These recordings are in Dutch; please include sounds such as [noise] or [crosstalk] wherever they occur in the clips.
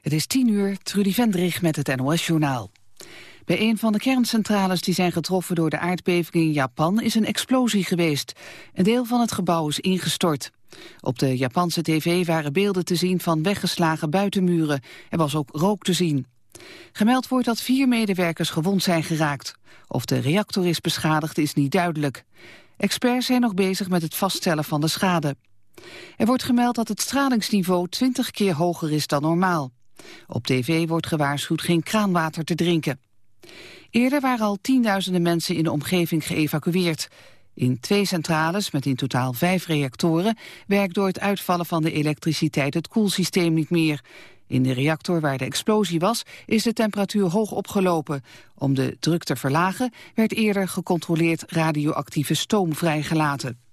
Het is tien uur, Trudy Vendrig met het NOS-journaal. Bij een van de kerncentrales die zijn getroffen door de aardbeving in Japan is een explosie geweest. Een deel van het gebouw is ingestort. Op de Japanse tv waren beelden te zien van weggeslagen buitenmuren. Er was ook rook te zien. Gemeld wordt dat vier medewerkers gewond zijn geraakt. Of de reactor is beschadigd is niet duidelijk. Experts zijn nog bezig met het vaststellen van de schade. Er wordt gemeld dat het stralingsniveau 20 keer hoger is dan normaal. Op tv wordt gewaarschuwd geen kraanwater te drinken. Eerder waren al tienduizenden mensen in de omgeving geëvacueerd. In twee centrales, met in totaal vijf reactoren... werkt door het uitvallen van de elektriciteit het koelsysteem niet meer. In de reactor waar de explosie was, is de temperatuur hoog opgelopen. Om de druk te verlagen werd eerder gecontroleerd radioactieve stoom vrijgelaten.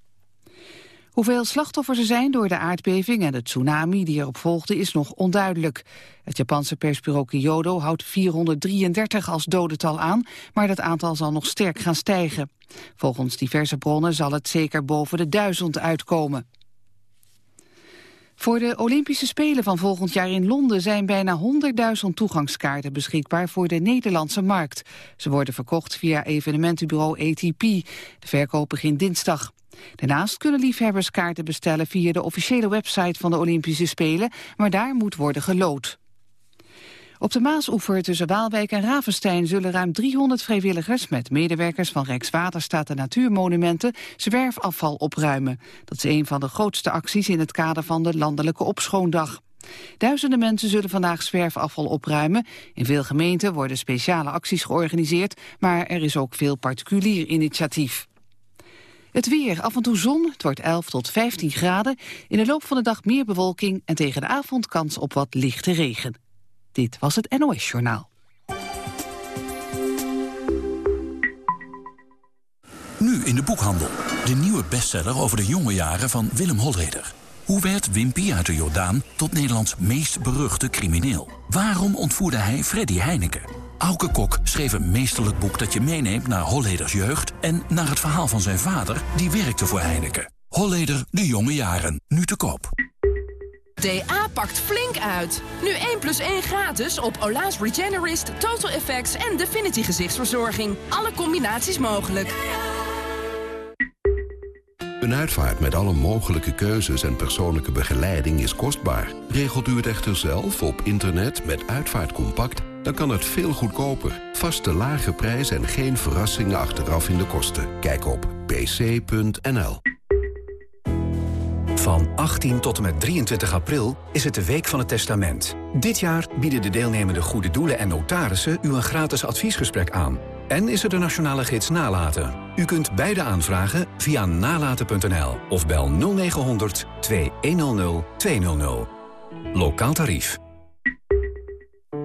Hoeveel slachtoffers er zijn door de aardbeving en de tsunami die erop volgde is nog onduidelijk. Het Japanse persbureau Kyodo houdt 433 als dodental aan, maar dat aantal zal nog sterk gaan stijgen. Volgens diverse bronnen zal het zeker boven de duizend uitkomen. Voor de Olympische Spelen van volgend jaar in Londen zijn bijna 100.000 toegangskaarten beschikbaar voor de Nederlandse markt. Ze worden verkocht via evenementenbureau ATP. De verkoop begint dinsdag. Daarnaast kunnen liefhebbers kaarten bestellen via de officiële website van de Olympische Spelen, maar daar moet worden gelood. Op de Maasoever tussen Waalwijk en Ravenstein zullen ruim 300 vrijwilligers met medewerkers van Rijkswaterstaat en Natuurmonumenten zwerfafval opruimen. Dat is een van de grootste acties in het kader van de landelijke opschoondag. Duizenden mensen zullen vandaag zwerfafval opruimen. In veel gemeenten worden speciale acties georganiseerd, maar er is ook veel particulier initiatief. Het weer, af en toe zon, het wordt 11 tot 15 graden. In de loop van de dag meer bewolking en tegen de avond kans op wat lichte regen. Dit was het NOS Journaal. Nu in de boekhandel. De nieuwe bestseller over de jonge jaren van Willem Holleder. Hoe werd Wimpy uit de Jordaan tot Nederlands meest beruchte crimineel? Waarom ontvoerde hij Freddy Heineken? Auke Kok schreef een meesterlijk boek dat je meeneemt naar Holleders jeugd... en naar het verhaal van zijn vader, die werkte voor Heineken. Holleder, de jonge jaren, nu te koop. DA pakt flink uit. Nu 1 plus 1 gratis op Ola's Regenerist, Total Effects en Definity gezichtsverzorging. Alle combinaties mogelijk. Een uitvaart met alle mogelijke keuzes en persoonlijke begeleiding is kostbaar. Regelt u het echter zelf op internet met Uitvaartcompact dan kan het veel goedkoper. Vaste lage prijs en geen verrassingen achteraf in de kosten. Kijk op pc.nl. Van 18 tot en met 23 april is het de Week van het Testament. Dit jaar bieden de deelnemende goede doelen en notarissen u een gratis adviesgesprek aan. En is er de nationale gids Nalaten. U kunt beide aanvragen via nalaten.nl of bel 0900 2100 200. Lokaal tarief.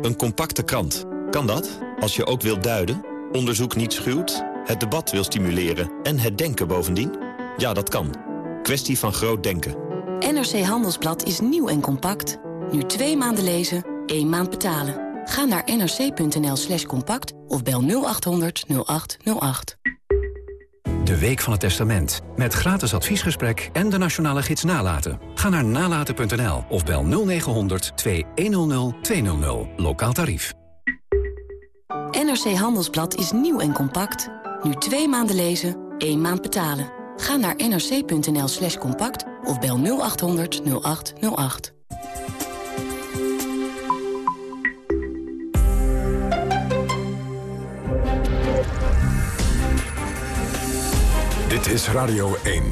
Een compacte krant. Kan dat? Als je ook wilt duiden, onderzoek niet schuwt, het debat wil stimuleren en het denken bovendien? Ja, dat kan. Kwestie van groot denken. NRC Handelsblad is nieuw en compact. Nu twee maanden lezen, één maand betalen. Ga naar nrc.nl slash compact of bel 0800 0808. De Week van het Testament. Met gratis adviesgesprek en de nationale gids Nalaten. Ga naar nalaten.nl of bel 0900 2100 200. Lokaal tarief. NRC Handelsblad is nieuw en compact. Nu twee maanden lezen, één maand betalen. Ga naar nrc.nl slash compact of bel 0800 0808. Dit is Radio 1.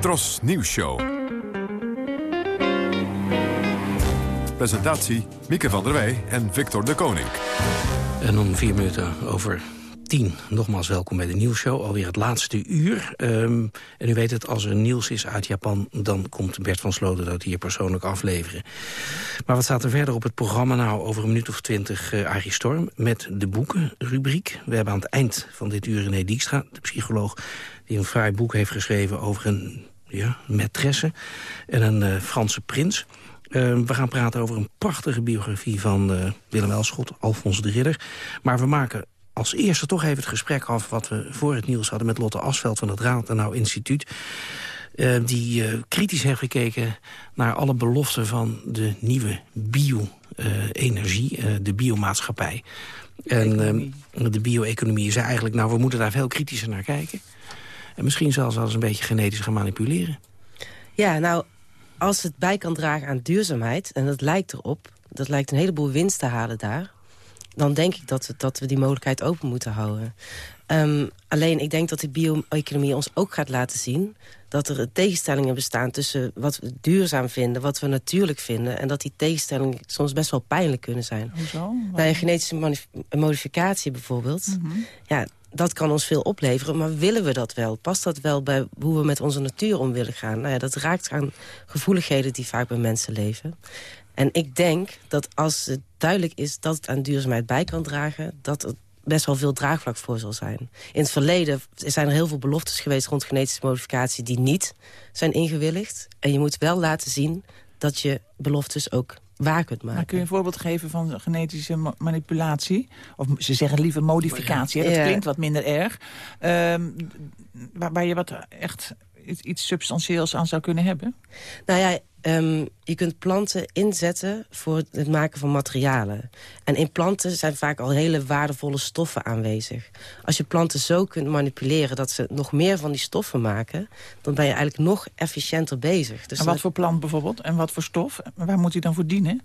Tros Nieuws Show. Presentatie Mieke van der Wij en Victor de Koning. En om vier minuten over tien. Nogmaals welkom bij de nieuwsshow, alweer het laatste uur. Um, en u weet het, als er nieuws is uit Japan... dan komt Bert van Sloten dat hier persoonlijk afleveren. Maar wat staat er verder op het programma nou? Over een minuut of twintig uh, Storm met de boekenrubriek. We hebben aan het eind van dit uur René Dijkstra, de psycholoog... die een fraai boek heeft geschreven over een ja, maîtresse en een uh, Franse prins... Uh, we gaan praten over een prachtige biografie van uh, Willem Elschot, Alfons de Ridder. Maar we maken als eerste toch even het gesprek af... wat we voor het nieuws hadden met Lotte Asveld van het Raad Instituut. Uh, die uh, kritisch heeft gekeken naar alle beloften van de nieuwe bio-energie, uh, de biomaatschappij. En de bio-economie zei eigenlijk, nou, we moeten daar veel kritischer naar kijken. En misschien zelfs als een beetje genetisch gaan manipuleren. Ja, nou, als het bij kan dragen aan duurzaamheid, en dat lijkt erop... dat lijkt een heleboel winst te halen daar... dan denk ik dat we, dat we die mogelijkheid open moeten houden. Um, alleen, ik denk dat de bio-economie ons ook gaat laten zien... dat er tegenstellingen bestaan tussen wat we duurzaam vinden... wat we natuurlijk vinden... en dat die tegenstellingen soms best wel pijnlijk kunnen zijn. Hoezo? Bij een genetische modificatie bijvoorbeeld... Mhm. ja, dat kan ons veel opleveren, maar willen we dat wel? Past dat wel bij hoe we met onze natuur om willen gaan? Nou ja, dat raakt aan gevoeligheden die vaak bij mensen leven. En ik denk dat als het duidelijk is dat het aan duurzaamheid bij kan dragen... dat er best wel veel draagvlak voor zal zijn. In het verleden zijn er heel veel beloftes geweest rond genetische modificatie... die niet zijn ingewilligd. En je moet wel laten zien dat je beloftes ook waar kunt maken. Maar kun je een voorbeeld geven van genetische manipulatie? Of ze zeggen liever modificatie, dat klinkt wat minder erg. Um, waar, waar je wat echt iets substantieels aan zou kunnen hebben? Nou ja, um, je kunt planten inzetten voor het maken van materialen. En in planten zijn vaak al hele waardevolle stoffen aanwezig. Als je planten zo kunt manipuleren dat ze nog meer van die stoffen maken... dan ben je eigenlijk nog efficiënter bezig. Dus en wat voor plant bijvoorbeeld? En wat voor stof? Waar moet hij dan voor dienen?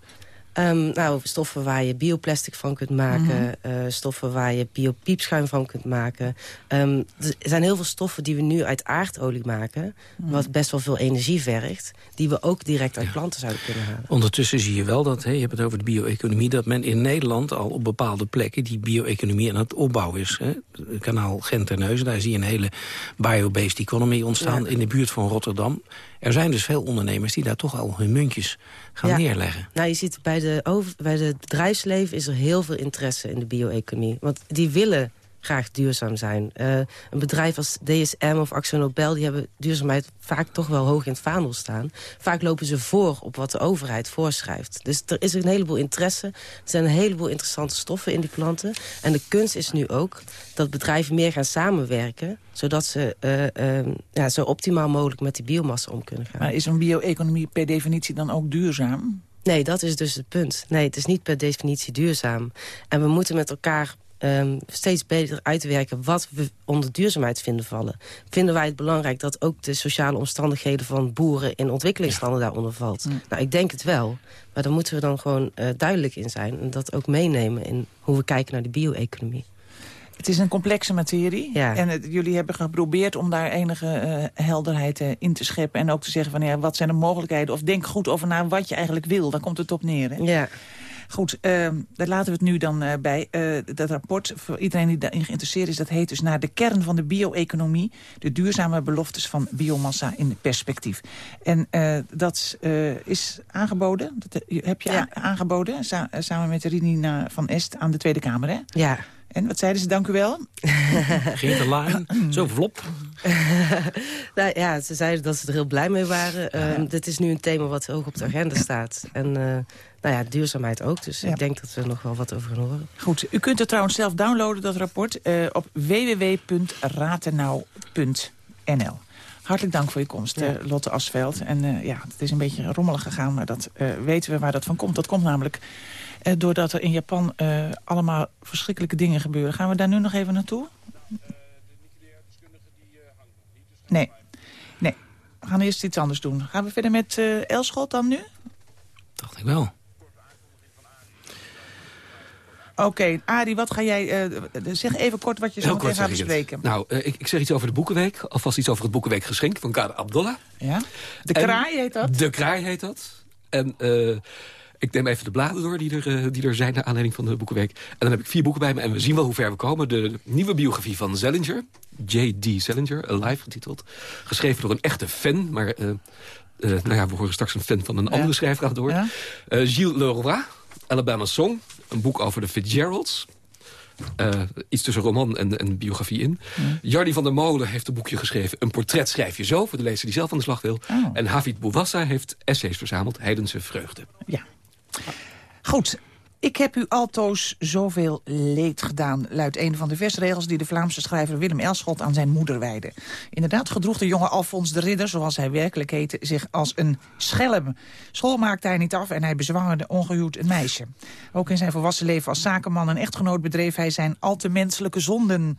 Um, nou, stoffen waar je bioplastic van kunt maken. Mhm. Eh, stoffen waar je biopiepschuim van kunt maken. Um, er zijn heel veel stoffen die we nu uit aardolie maken. Mhm. Wat best wel veel energie vergt. Die we ook direct uit planten zouden kunnen halen. Ondertussen zie je wel dat, hè, je hebt het over de bio-economie... dat men in Nederland al op bepaalde plekken die bio-economie aan het opbouwen is. Hè. kanaal Gent-Terneuzen, daar zie je een hele bio-based economy ontstaan... in de buurt van Rotterdam. Er zijn dus veel ondernemers die daar toch al hun muntjes gaan neerleggen. Nou, je ziet bij, de over, bij het bedrijfsleven is er heel veel interesse in de bio-economie. Want die willen graag duurzaam zijn. Uh, een bedrijf als DSM of AxoNobel... die hebben duurzaamheid vaak toch wel hoog in het vaandel staan. Vaak lopen ze voor op wat de overheid voorschrijft. Dus er is een heleboel interesse. Er zijn een heleboel interessante stoffen in die planten. En de kunst is nu ook dat bedrijven meer gaan samenwerken... zodat ze uh, uh, ja, zo optimaal mogelijk met die biomassa om kunnen gaan. Maar is een bio-economie per definitie dan ook duurzaam? Nee, dat is dus het punt. Nee, het is niet per definitie duurzaam. En we moeten met elkaar um, steeds beter uitwerken wat we onder duurzaamheid vinden vallen. Vinden wij het belangrijk dat ook de sociale omstandigheden van boeren in ontwikkelingslanden daaronder valt? Nou, ik denk het wel. Maar daar moeten we dan gewoon uh, duidelijk in zijn. En dat ook meenemen in hoe we kijken naar de bio-economie. Het is een complexe materie. Ja. En het, jullie hebben geprobeerd om daar enige uh, helderheid uh, in te scheppen. En ook te zeggen van ja, wat zijn de mogelijkheden? Of denk goed over naar wat je eigenlijk wil. Daar komt het op neer. Hè? Ja. Goed, uh, daar laten we het nu dan uh, bij. Uh, dat rapport, voor iedereen die daarin geïnteresseerd is... dat heet dus naar de kern van de bio-economie... de duurzame beloftes van biomassa in perspectief. En dat is aangeboden, dat heb je ja. aangeboden... samen met Rinina van Est aan de Tweede Kamer, hè? Ja. En wat zeiden ze? Dank u wel. [laughs] Geert de Laan, zo vlop. [laughs] nou ja, ze zeiden dat ze er heel blij mee waren. Uh, dit is nu een thema wat hoog op de agenda staat. En uh, nou ja, duurzaamheid ook. Dus ik denk dat we er nog wel wat over gaan horen. Goed, u kunt het trouwens zelf downloaden, dat rapport, uh, op www.ratenau.nl. Hartelijk dank voor je komst, ja. Lotte Asveld. En ja, het is een beetje rommelig gegaan, maar dat weten we waar dat van komt. Dat komt namelijk eh, doordat er in Japan uh, allemaal verschrikkelijke dingen gebeuren. Gaan we daar nu nog even naartoe? Nee. Nee. We gaan eerst iets anders doen. Gaan we verder met uh, Elschot dan nu? Dacht ik wel. Oké, okay, Arie, wat ga jij... Uh, zeg even kort wat je zo meteen gaat bespreken. Nou, uh, ik, ik, zeg iets over de Boekenweek. Alvast iets over het Boekenweek geschenk van Kader Abdullah. Ja? De Kraai heet dat? De Kraai heet dat. En uh, ik neem even de bladen door die er, uh, die er zijn... naar aanleiding van de Boekenweek. En dan heb ik vier boeken bij me en we zien wel hoe ver we komen. De nieuwe biografie van Zellinger. J.D. Zellinger, Alive getiteld. Geschreven door een echte fan, maar... Uh, uh, nou ja, we horen straks een fan van een andere schrijver aan woord. Ja? Gilles Leroy, Alabama Song. Een boek over de Fitzgeralds. Uh, iets tussen roman en, en biografie in. Ja. Jardy van der Molen heeft een boekje geschreven. Een portret schrijf je zo, voor de lezer die zelf aan de slag wil. Oh. En Havid Bouwassa heeft essays verzameld. Heidense vreugde. Ja. Goed. Ik heb u altoos zoveel leed gedaan, luidt een van de versregels... die de Vlaamse schrijver Willem Elschot aan zijn moeder wijde. Inderdaad gedroeg de jonge Alfons de Ridder, zoals hij werkelijk heette... zich als een schelm. School maakte hij niet af en hij bezwangerde ongehuwd een meisje. Ook in zijn volwassen leven als zakenman en echtgenoot... bedreef hij zijn al te menselijke zonden.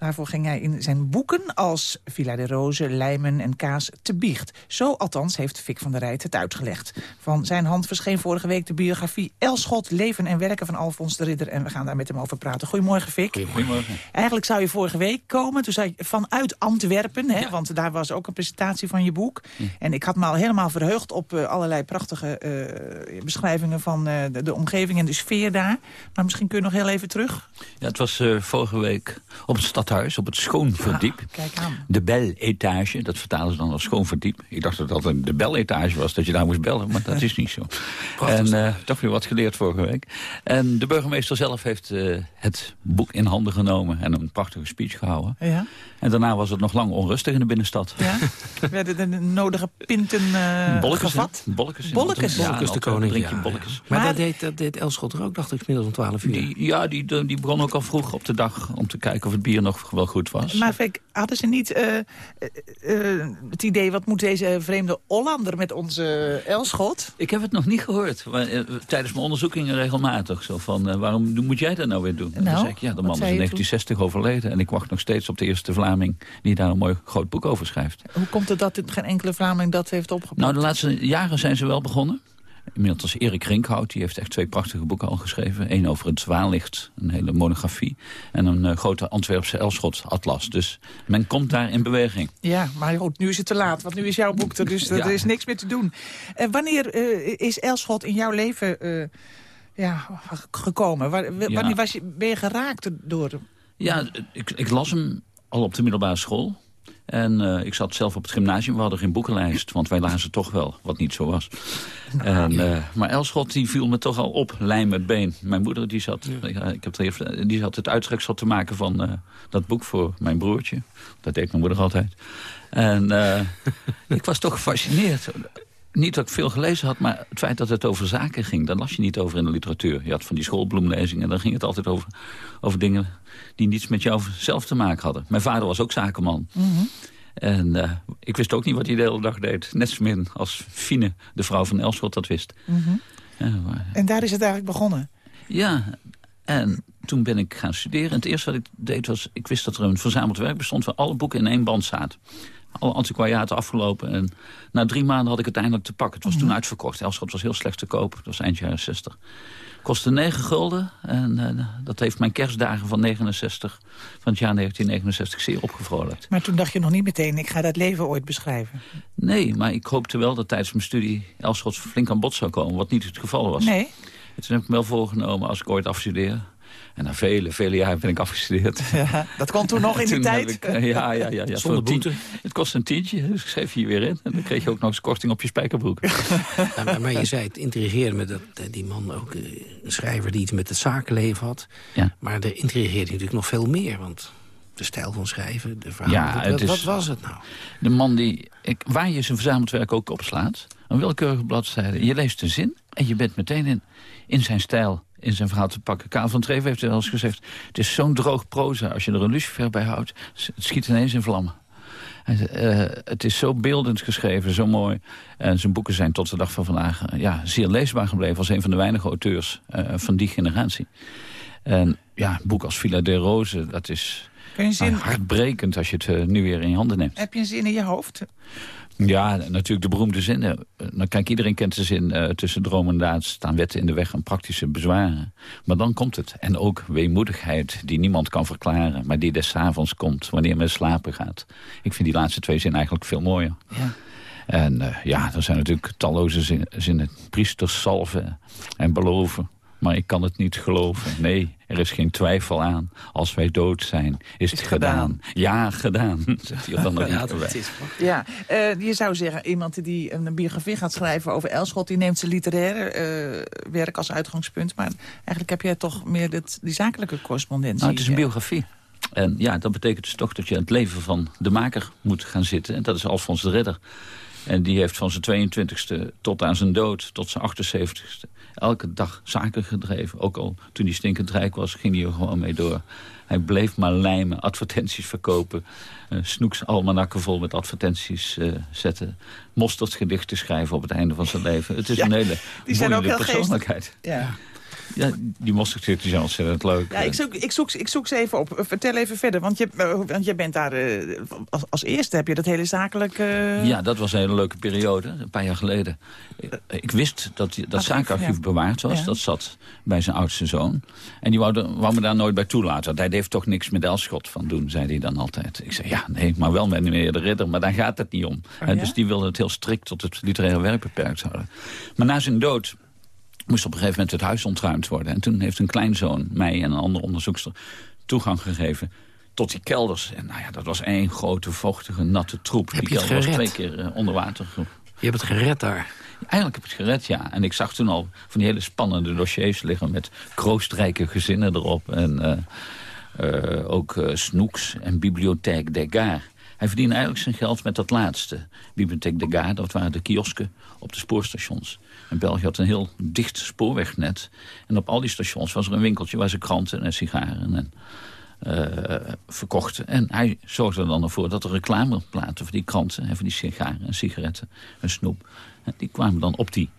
Daarvoor ging hij in zijn boeken als Villa de Rose, Lijmen en Kaas te biecht. Zo althans heeft Fik van der Rijt het uitgelegd. Van zijn hand verscheen vorige week de biografie Elschot, Leven en Werken van Alfons de Ridder. En we gaan daar met hem over praten. Goedemorgen, Fik. Goedemorgen. Eigenlijk zou je vorige week komen, toen zei je vanuit Antwerpen, hè, want daar was ook een presentatie van je boek. En ik had me al helemaal verheugd op uh, allerlei prachtige uh, beschrijvingen van uh, de, de, omgeving en de sfeer daar. Maar misschien kun je nog heel even terug. Ja, het was vorige week op het stadhuis, op het Schoonverdiep. Kijk aan. De bel-etage, dat vertalen ze dan als Schoonverdiep. Ik dacht dat dat een, de bel-etage was, dat je daar moest bellen, maar dat is niet zo. [laughs] en toch weer wat geleerd vorige week. En de burgemeester zelf heeft het boek in handen genomen en een prachtige speech gehouden. Ja. En daarna was het nog lang onrustig in de binnenstad. Ja? [laughs] Werden de nodige pinten uh, bolletjes, gevat? Bolletjes. Bolletjes? Ja, bolletjes de koning. Drink je bolletjes. Maar, maar dat, deed, dat deed Elschot er ook, dacht ik, inmiddels om 12 uur. Die, ja, die, die begon ook al vroeg op de dag om te kijken of het bier nog wel goed was. Maar Fik, hadden ze niet uh, uh, het idee... wat moet deze vreemde Hollander met onze Elschot? Ik heb het nog niet gehoord. Maar, tijdens mijn onderzoekingen regelmatig. Zo van, waarom moet jij dat nou weer doen? Nou, dan zei ik, ja, de man is in 1960 overleden. En ik wacht nog steeds op de eerste Vlaming... die daar een mooi groot boek over schrijft. Hoe komt het dat geen enkele Vlaming dat heeft opgepakt? Nou, de laatste jaren zijn ze wel begonnen. Inmiddels Erik Rinkhout, die heeft echt twee prachtige boeken al geschreven. Eén over het Zwaallicht, een hele monografie. En een uh, grote Antwerpse Elschot-atlas. Dus men komt daar in beweging. Ja, maar goed, nu is het te laat, want nu is jouw boek er, dus [laughs] ja. er is niks meer te doen. Uh, wanneer uh, is Elschot in jouw leven ja, gekomen? Wanneer ja. was je, ben je geraakt door hem? Ja, ik, ik las hem al op de middelbare school. En uh, ik zat zelf op het gymnasium. We hadden geen boekenlijst, want wij lazen toch wel, wat niet zo was. Nou, en, uh, maar Elschot die viel me toch al op, lijm met been. Mijn moeder die zat, ja. ik heb het, die zat het uittreksel te maken van uh, dat boek voor mijn broertje. Dat deed mijn moeder altijd. En [laughs] ik was toch gefascineerd. Niet dat ik veel gelezen had, maar het feit dat het over zaken ging... daar las je niet over in de literatuur. Je had van die schoolbloemlezingen en dan ging het altijd over, over dingen... die niets met jou zelf te maken hadden. Mijn vader was ook zakenman. Mm -hmm. En uh, ik wist ook niet wat hij de hele dag deed. Net zo min als Fine, de vrouw van Elschot, dat wist. Mm -hmm. maar... En daar is het eigenlijk begonnen? Ja, en toen ben ik gaan studeren. En het eerste wat ik deed was... ik wist dat er een verzameld werk bestond... waar alle boeken in één band zaten alle antiquariaten afgelopen. En na drie maanden had ik het eindelijk te pakken. Het was toen uitverkocht. Elschot was heel slecht te koop. Dat was eind jaren 60. Kostte 9 gulden. En uh, dat heeft mijn kerstdagen van 69, van het jaar 1969 zeer opgevrolijkt. Maar toen dacht je nog niet meteen, ik ga dat leven ooit beschrijven. Nee, maar ik hoopte wel dat tijdens mijn studie Elschot flink aan bod zou komen. Wat niet het geval was. Nee. En toen heb ik me wel voorgenomen, als ik ooit afstudeer... En na vele, vele jaren ben ik afgestudeerd. [laughs] Ja, dat kon toen nog in die tijd? Ik, uh, ja, ja, ja, ja. Zonder boete? Het kost een tientje, dus ik schreef hier weer in. En dan kreeg je ook nog eens korting op je spijkerbroek. Ja, [laughs] maar, maar, je zei het intrigeerde me dat die man ook uh, een schrijver die iets met het zakenleven had. Ja. Maar er intrigeerde natuurlijk nog veel meer, want de stijl van schrijven, de verhaal. Ja, wat, is, wat, was het nou? De man die, ik, waar je zijn verzameld werk ook opslaat, een willekeurige bladzijde. Je leest de zin en je bent meteen in, in zijn stijl in zijn verhaal te pakken. Karel van Treven heeft wel eens gezegd... het is zo'n droog proza, als je er een lucifer bij houdt... het schiet ineens in vlammen. Uh, het is zo beeldend geschreven, zo mooi. En zijn boeken zijn tot de dag van vandaag uh, ja, zeer leesbaar gebleven... als een van de weinige auteurs uh, van die generatie. En ja, een boek als Villa de Rose, dat is zin... hartbrekend... als je het nu weer in je handen neemt. Heb je een zin in je hoofd? Ja, natuurlijk de beroemde zinnen. Nou, kijk, iedereen kent de zin uh, tussen droom en daad staan wetten in de weg en praktische bezwaren. Maar dan komt het. En ook weemoedigheid die niemand kan verklaren, maar die des avonds komt wanneer men slapen gaat. Ik vind die laatste twee zinnen eigenlijk veel mooier. Ja. En uh, ja, er zijn natuurlijk talloze zinnen. zinnen. Priesters salven en beloven. Maar ik kan het niet geloven. Nee, er is geen twijfel aan. Als wij dood zijn, is, is het gedaan. gedaan. Ja, gedaan, [laughs] zegt hij dan nog ja, Ja, uh, je zou zeggen, iemand die een biografie gaat schrijven over Elschot... die neemt zijn literaire uh, werk als uitgangspunt. Maar eigenlijk heb jij toch meer dit, die zakelijke correspondentie. Nou, het is een biografie. En ja, dat betekent dus toch dat je het leven van de maker moet gaan zitten. En dat is Alfons de Ridder. En die heeft van zijn 22e tot aan zijn dood, tot zijn 78e... elke dag zaken gedreven. Ook al toen hij stinkend rijk was, ging hij er gewoon mee door. Hij bleef maar lijmen, advertenties verkopen. Uh, snoeks almanakken vol met advertenties uh, zetten. Mosterdgedichten schrijven op het einde van zijn leven. Het is Ja, een hele die zijn ook heel persoonlijkheid. Ja. Ja, die mosterdgedichten zijn ontzettend leuk. Ja, ik zoek, ik, zoek, ik zoek ze even op. Vertel even verder, want je, eh, want je bent daar... eh, als, als eerste heb je dat hele zakelijk... eh, Ja, dat was een hele leuke periode, een paar jaar geleden. Ik- Ik wist dat dat Archief, zaakarchief ja. bewaard was. Ja. Dat zat bij zijn oudste zoon. En die wou, wou me daar nooit bij toelaten. Want hij heeft toch niks met Elschot van doen, zei hij dan altijd. Ik zei, ja, nee, maar wel met meneer de Ridder. Maar daar gaat het niet om. Oh, ja? Dus die wilde het heel strikt tot het literaire werk beperkt houden. Maar na zijn dood moest op een gegeven moment het huis ontruimd worden. En toen heeft een kleinzoon mij en een andere onderzoekster toegang gegeven tot die kelders. En nou ja, dat was één grote, vochtige, natte troep. Heb die kelder was twee keer eh, onder water. Je hebt het gered daar. Eigenlijk heb ik het gered, ja. En ik zag toen al van die hele spannende dossiers liggen... met kroostrijke gezinnen erop. En eh, eh, ook Snoeks en Bibliotheek Degas. Hij verdiende eigenlijk zijn geld met dat laatste. Bibliotheek Degas, dat waren de kiosken op de spoorstations. En België had een heel dicht spoorwegnet. En op al die stations was er een winkeltje... waar ze kranten en sigaren en eh, verkochten. En hij zorgde er dan ervoor dat er reclameplaten voor die kranten... en voor die sigaren en sigaretten en snoep... en die kwamen dan op die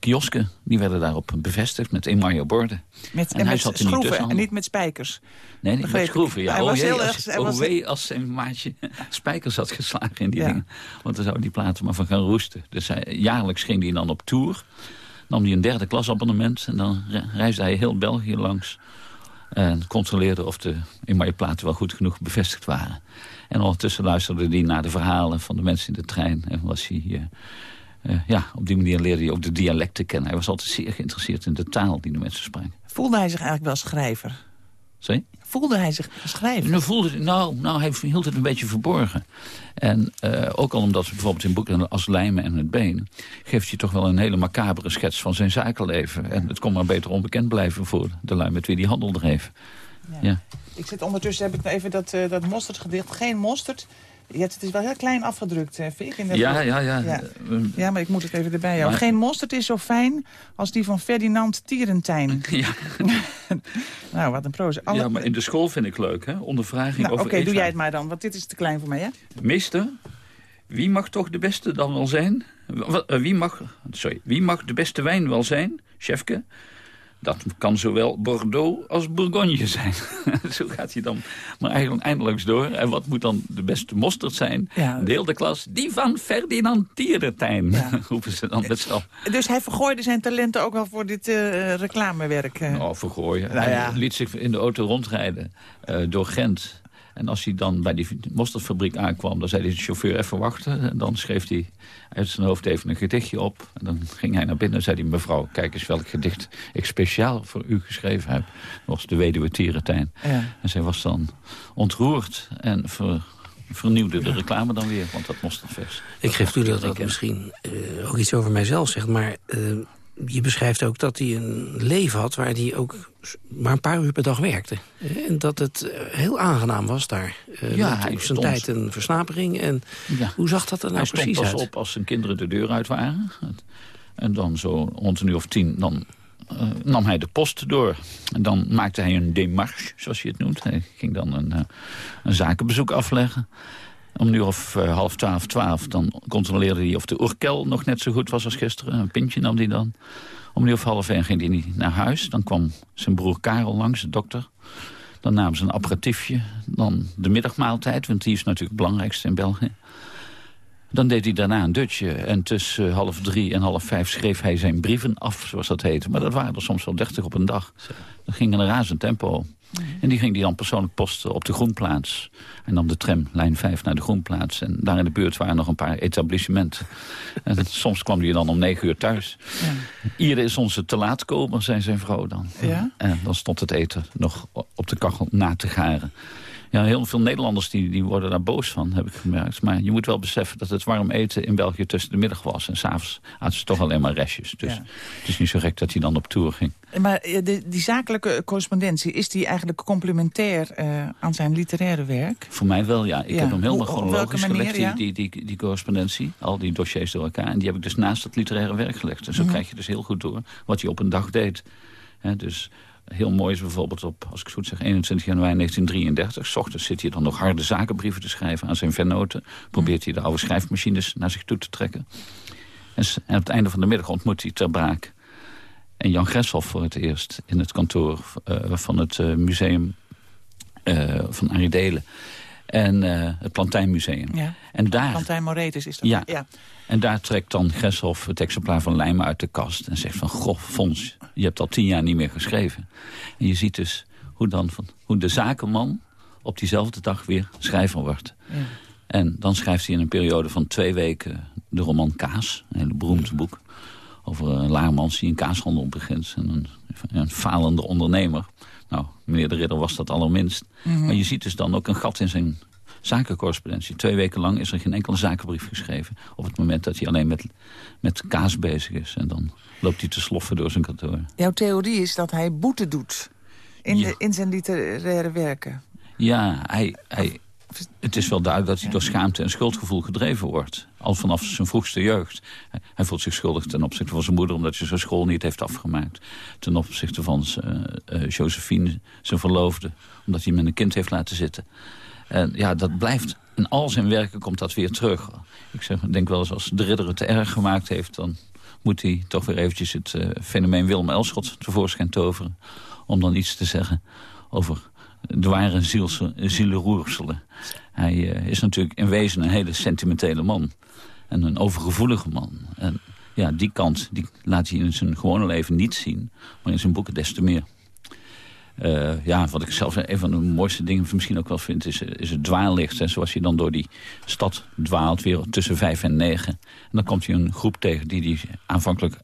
kiosken. Die werden daarop bevestigd met emaille borden. Met, En en hij zat schroeven en niet met spijkers. Nee, niet met schroeven. Ja. Hij oh, was jee, heel als, erg- oh was- wee, als zijn maatje [laughs] spijkers had geslagen in die Ja. dingen. Want dan zouden die platen maar van gaan roesten. Dus hij, jaarlijks ging hij dan op tour. Nam hij een derde klas abonnement. En dan re- reisde hij heel België langs. En controleerde of de emaille platen wel goed genoeg bevestigd waren. En ondertussen luisterde hij naar de verhalen van de mensen in de trein. En was hij... eh, eh, ja, op die manier leerde hij ook de dialecten kennen. Hij was altijd zeer geïnteresseerd in de taal die de mensen spraken. Voelde hij zich eigenlijk wel schrijver? Sorry? Voelde hij zich schrijver? Nou, voelde, nou, nou, hij hield het een beetje verborgen. En eh, ook al omdat bijvoorbeeld in boeken als Lijmen en het Been... geeft hij toch wel een hele macabere schets van zijn zakenleven. En het kon maar beter onbekend blijven voor de lui met wie die handel dreef. Ja. Ik zit ondertussen, heb ik even dat, eh dat mosterdgedicht. Geen mosterd. Ja, het is wel heel klein afgedrukt, eh, vind ik. In de Ja, ja, ja. Ja. Eh, Ja, maar ik moet het even erbij houden. Maar- Geen mosterd is zo fijn als die van Ferdinand Tierentijn. [laughs] ja. [laughs] nou, wat een proze. Alle... ja, maar in de school vind ik leuk, hè? Ondervraging nou, oké, doe jij het maar dan, want dit is te klein voor mij, hè? Meester, wie mag toch de beste dan wel zijn? Wie mag, sorry, wie mag de beste wijn wel zijn, chefke? Dat kan zowel Bordeaux als Bourgogne zijn. [laughs] Zo gaat hij dan maar eigenlijk eindeloos door. En wat moet dan de beste mosterd zijn? Ja. Deel de klas, die van Ferdinand Tierentijn. [laughs] Roepen ze dan met z'n. Dus hij vergooide zijn talenten ook wel voor dit eh, reclamewerk. Oh, vergooien. Nou ja. Hij liet zich in de auto rondrijden eh, door Gent. En als hij dan bij die mosterdfabriek aankwam... dan zei hij de chauffeur even wachten. En dan schreef hij uit zijn hoofd even een gedichtje op. En dan ging hij naar binnen en zei hij... mevrouw, kijk eens welk gedicht ik speciaal voor u geschreven heb. Dat was de weduwe Tierentijn. Ja. En zij was dan ontroerd en ver- vernieuwde de reclame dan weer. Want dat mosterdvers. Ik geef toe dat dat misschien eh, ook iets over mijzelf zegt. Maar eh, je beschrijft ook dat hij een leven had... waar hij ook maar een paar uur per dag werkte. En dat het eh, heel aangenaam was daar. Eh, Ja, hij op zijn stond- tijd een versnapering. En Ja. hoe zag dat er nou Hij stond precies pas uit? op als zijn kinderen de deur uit waren. En dan zo rond een uur of tien, dan eh, nam hij de post door. En dan maakte hij een démarche, zoals je het noemt. Hij ging dan een, een zakenbezoek afleggen. Om een uur of half twaalf, twaalf, dan controleerde hij of de oerkel nog net zo goed was als gisteren. Een pintje nam hij dan. Om uur of half één ging hij naar huis. Dan kwam zijn broer Karel langs, de dokter. Dan namen ze een aperitiefje. Dan de middagmaaltijd, want die is natuurlijk het belangrijkste in België. Dan deed hij daarna een dutje. En tussen half drie en half vijf schreef hij zijn brieven af, zoals dat heette. Maar dat waren er soms wel dertig op een dag. Dat ging in een razend tempo. En die ging hij dan persoonlijk posten op de Groenplaats. En nam de tram, lijn 5, naar de Groenplaats. En daar in de buurt waren nog een paar etablissementen. [laughs] En soms kwam hij dan om negen uur thuis. Ieder is onze te laat komen, zei zijn vrouw dan. Ja? En dan stond het eten nog op de kachel na te garen. Ja, heel veel Nederlanders die, die worden daar boos van, heb ik gemerkt. Maar je moet wel beseffen dat het warm eten in België tussen de middag was. En s'avonds aten ze toch alleen maar restjes. Dus het is niet zo gek dat hij dan op tour ging. Maar eh, de, die zakelijke correspondentie, is die eigenlijk complementair uh, aan zijn literaire werk? Voor mij wel, ja. Ik heb hem helemaal chronologisch gelegd, die, die, die, die, correspondentie. Al die dossiers door elkaar. En die heb ik dus naast het literaire werk gelegd. En zo mhm. krijg je dus heel goed door wat hij op een dag deed. dus heel mooi is bijvoorbeeld op, als ik het goed zeg, 21 januari 1933. S ochtends zit hij dan nog harde zakenbrieven te schrijven aan zijn vennoten. Probeert hij de oude schrijfmachines naar zich toe te trekken. En, aan het einde van de middag ontmoet hij ter braak. En Jan Gresshoff voor het eerst in het kantoor uh, van het uh, museum uh, van Aridelen. En het Plantijnmuseum. Ja. En daar, Plantijn Moretus is dat? Ja. ja. En daar trekt dan Gresshoff het exemplaar van Lijmen uit de kast... en zegt van, goh, Fons, je hebt al tien jaar niet meer geschreven. En je ziet dus hoe, dan van, hoe de zakenman op diezelfde dag weer schrijver wordt. Ja. En dan schrijft hij in een periode van twee weken de roman Kaas. Een hele beroemd boek. Over een laarmans die een kaashandel begint. En een, een falende ondernemer. Nou, meneer de Ridder was dat allerminst. Mhm. Maar je ziet dus dan ook een gat in zijn zakencorrespondentie. Twee weken lang is er geen enkele zakenbrief geschreven. Op het moment dat hij alleen met, met kaas bezig is. En dan loopt hij te sloffen door zijn kantoor. Jouw theorie is dat hij boete doet in, de, in zijn literaire werken. Ja, hij, hij, het is wel duidelijk dat hij door schaamte en schuldgevoel gedreven wordt. Al vanaf zijn vroegste jeugd. Hij voelt zich schuldig ten opzichte van zijn moeder... omdat hij zijn school niet heeft afgemaakt. Ten opzichte van uh, Josephine, zijn verloofde... omdat hij met een kind heeft laten zitten. En ja, dat blijft... In al zijn werken komt dat weer terug. Ik zeg, denk wel eens, als de ridder het erg gemaakt heeft... dan moet hij toch weer eventjes het uh, fenomeen Willem Elschot tevoorschijn toveren. Om dan iets te zeggen over de ware zielenroerselen. Hij uh, is natuurlijk in wezen een hele sentimentele man. En een overgevoelige man. En ja, die kant die laat hij in zijn gewone leven niet zien. Maar in zijn boeken des te meer. Uh, ja, wat ik zelf een van de mooiste dingen misschien ook wel vind... is, is het dwaallicht. En zoals je dan door die stad dwaalt, weer tussen vijf en negen. En dan komt hij een groep tegen die die aanvankelijk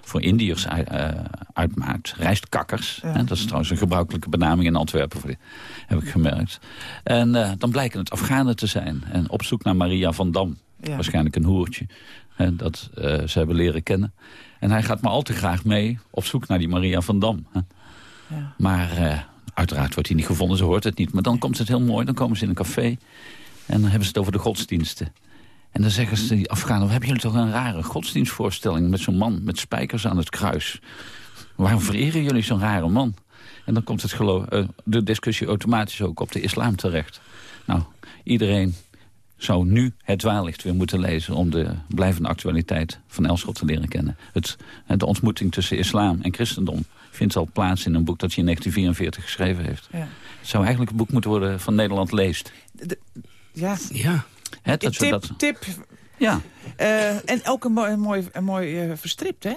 voor Indiërs uh, uitmaakt. Rijstkakkers. Ja. Dat is trouwens een gebruikelijke benaming in Antwerpen, heb ik gemerkt. En uh, dan blijken het Afghanen te zijn. En op zoek naar Maria van Dam. Ja. Waarschijnlijk een hoertje. Hè, dat ze hebben leren kennen. En hij gaat maar al te graag mee op zoek naar die Maria van Dam. Hè. Ja. Maar uh, uiteraard wordt hij niet gevonden, ze hoort het niet. Maar dan komt het heel mooi, dan komen ze in een café... en dan hebben ze het over de godsdiensten. En dan zeggen ze, die Afghanen, hebben jullie toch een rare godsdienstvoorstelling... met zo'n man met spijkers aan het kruis. Waarom vereren jullie zo'n rare man? En dan komt het geloof, uh, de discussie automatisch ook op de islam terecht. Nou, iedereen zou nu het dwaallicht weer moeten lezen... om de blijvende actualiteit van Elschot te leren kennen. Het, de ontmoeting tussen islam en christendom vindt al plaats in een boek dat hij in 1944 geschreven heeft. Ja. Het zou eigenlijk een boek moeten worden van Nederland leest. ja. Ja. He, dat tip, dat... tip. Ja. Uh, en ook een mooi, mooi, een mooi uh, verstript, hè?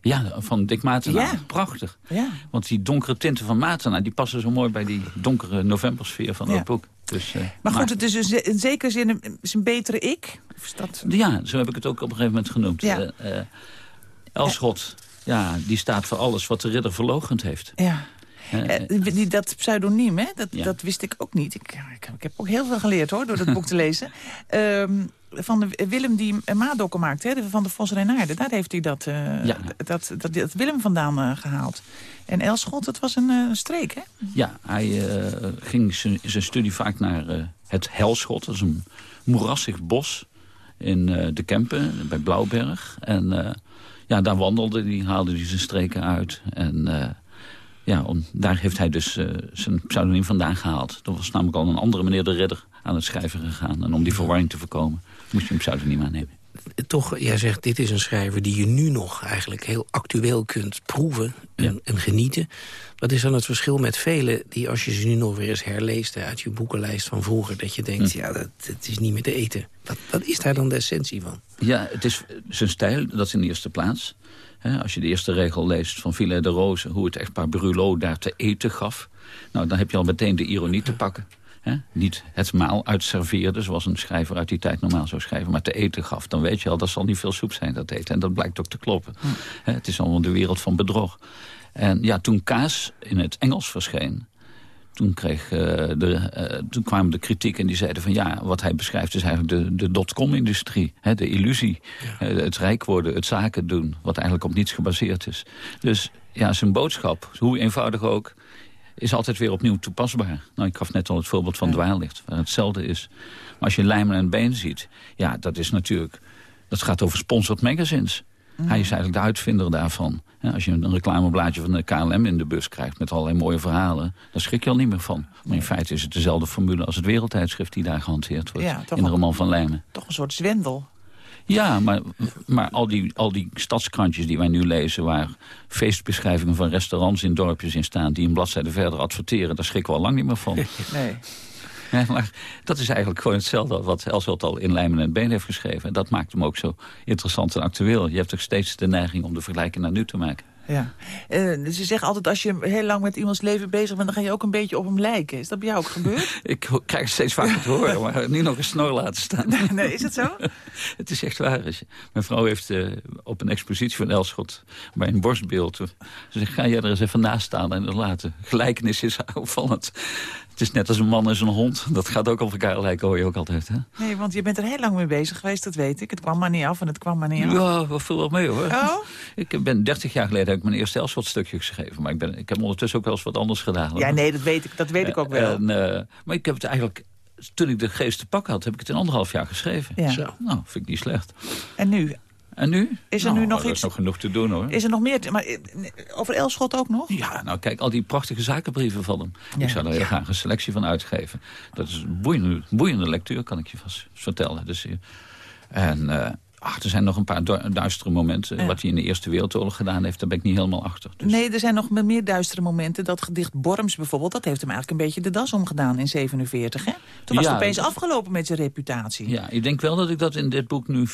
Ja, van Dick Matenaar. Ja. Prachtig. Ja. Want die donkere tinten van Matenaar... die passen zo mooi bij die donkere novembersfeer van ja. dat boek. Dus, uh, maar goed, het is in zekere zin een, een betere ik? Dat... Ja, zo heb ik het ook op een gegeven moment genoemd. Ja. Elschot ja, die staat voor alles wat de ridder verlogend heeft. Ja. Uh, die, dat pseudoniem, hè? Dat, dat wist ik ook niet. Ik, ik, ik, heb ook heel veel geleerd hoor, door dat boek te lezen. Um, [laughs] van de, Willem die Madokken maakt, hè, van de Vos Renaarde. Daar heeft hij dat, uh, ja. dat, dat, dat, Willem vandaan uh, gehaald. En Elschot, dat was een uh, streek, hè? Ja, hij ging zijn studie vaak naar het Helschot. Dat is een moerassig bos in de Kempen, bij Blauwberg. En ja, daar wandelde hij, haalde hij zijn streken uit. En ja, om, daar heeft hij dus uh, zijn pseudoniem vandaan gehaald. Dat was namelijk al een andere meneer de Ridder aan het schrijven gegaan. En om die verwarring te voorkomen, moest je een pseudoniem aannemen. Toch, jij zegt, dit is een schrijver die je nu nog eigenlijk heel actueel kunt proeven en, en genieten. Wat is dan het verschil met velen die als je ze nu nog weer eens herleest... uit je boekenlijst van vroeger, dat je denkt, hm. ja, dat, dat, is niet meer te eten. Wat, wat is daar dan de essentie van? Ja, het is zijn stijl, dat is in de eerste plaats. Als je de eerste regel leest van Villa de Roze... hoe het echtpaar Brulot daar te eten gaf... nou, dan heb je al meteen de ironie te pakken. Niet het maal uitserveerde, zoals een schrijver uit die tijd normaal zou schrijven... maar te eten gaf. Dan weet je al, dat zal niet veel soep zijn, dat eten. En dat blijkt ook te kloppen. Het is allemaal de wereld van bedrog. En ja, toen Kaas in het Engels verscheen... toen, kreeg, de, toen kwamen de kritiek en die zeiden van... ja, wat hij beschrijft is eigenlijk de, de dotcom-industrie. De illusie, het rijk worden, het zaken doen... wat eigenlijk op niets gebaseerd is. Dus ja, zijn boodschap, hoe eenvoudig ook is altijd weer opnieuw toepasbaar. Nou, ik gaf net al het voorbeeld van ja. dwaallicht, waar hetzelfde is. Maar als je lijmen en been ziet, ja, dat is natuurlijk... dat gaat over sponsored magazines. Mm. Hij is eigenlijk de uitvinder daarvan. als je een reclameblaadje van de KLM in de bus krijgt... met allerlei mooie verhalen, daar schrik je al niet meer van. Maar in feite is het dezelfde formule als het wereldtijdschrift... die daar gehanteerd wordt in de roman van Lijmen. Toch een soort zwendel. Ja, maar, maar al, die, al die stadskrantjes die wij nu lezen... waar feestbeschrijvingen van restaurants in dorpjes in staan... die een bladzijde verder adverteren, daar schrikken we al lang niet meer van. [laughs] Nee. [laughs] Ja, maar dat is eigenlijk gewoon hetzelfde wat Elsevier al in Lijmen en het Been heeft geschreven. En dat maakt hem ook zo interessant en actueel. Je hebt toch steeds de neiging om de vergelijking naar nu te maken. Ja. Uh, ze zeggen altijd, als je heel lang met iemands leven bezig bent... dan ga je ook een beetje op hem lijken. Is dat bij jou ook gebeurd? [laughs] ik krijg het steeds vaker te horen, [laughs] maar nu nog een snor laten staan. nee, is het zo? het is echt waar. Mijn vrouw heeft uh, op een expositie van Elschot... bij een borstbeeld. Ze zegt, ga jij er eens even naast staan en laten. Gelijkenis is opvallend. Is net als een man en zijn hond. Dat gaat ook op elkaar lijken, hoor je ook altijd. Hè? Nee, want je bent er heel lang mee bezig geweest, dat weet ik. Het kwam maar niet af en het kwam maar niet af. Ja, wat veel wel mee hoor. Oh? Ik ben 30 jaar geleden heb ik mijn eerste Elschot stukje geschreven. Maar ik, ben, ik heb ondertussen ook wel eens wat anders gedaan. Ja, nee, dat weet ik, dat weet ik ook wel. En, uh, maar ik heb het eigenlijk toen ik de geest te pakken had, heb ik het in anderhalf jaar geschreven. Ja. Zo, nou, vind ik niet slecht. En nu? En nu? Is er nou, nu nog er iets? is nog genoeg te doen hoor. Is er nog meer? Te, maar eh, over Elschot ook nog? Ja, nou kijk, al die prachtige zakenbrieven van hem. Ja. Ik zou er heel graag een selectie van uitgeven. Dat is een boeiende, boeiende lectuur, kan ik je vast vertellen. Dus, eh, en uh, ach, er zijn nog een paar du duistere momenten. Ja. Wat hij in de Eerste Wereldoorlog gedaan heeft, daar ben ik niet helemaal achter. Dus. Nee, er zijn nog meer duistere momenten. Dat gedicht Borms bijvoorbeeld, dat heeft hem eigenlijk een beetje de das omgedaan in 47. Hè? Toen was Ja, het opeens dat- afgelopen met zijn reputatie. Ja, ik denk wel dat ik dat in dit boek nu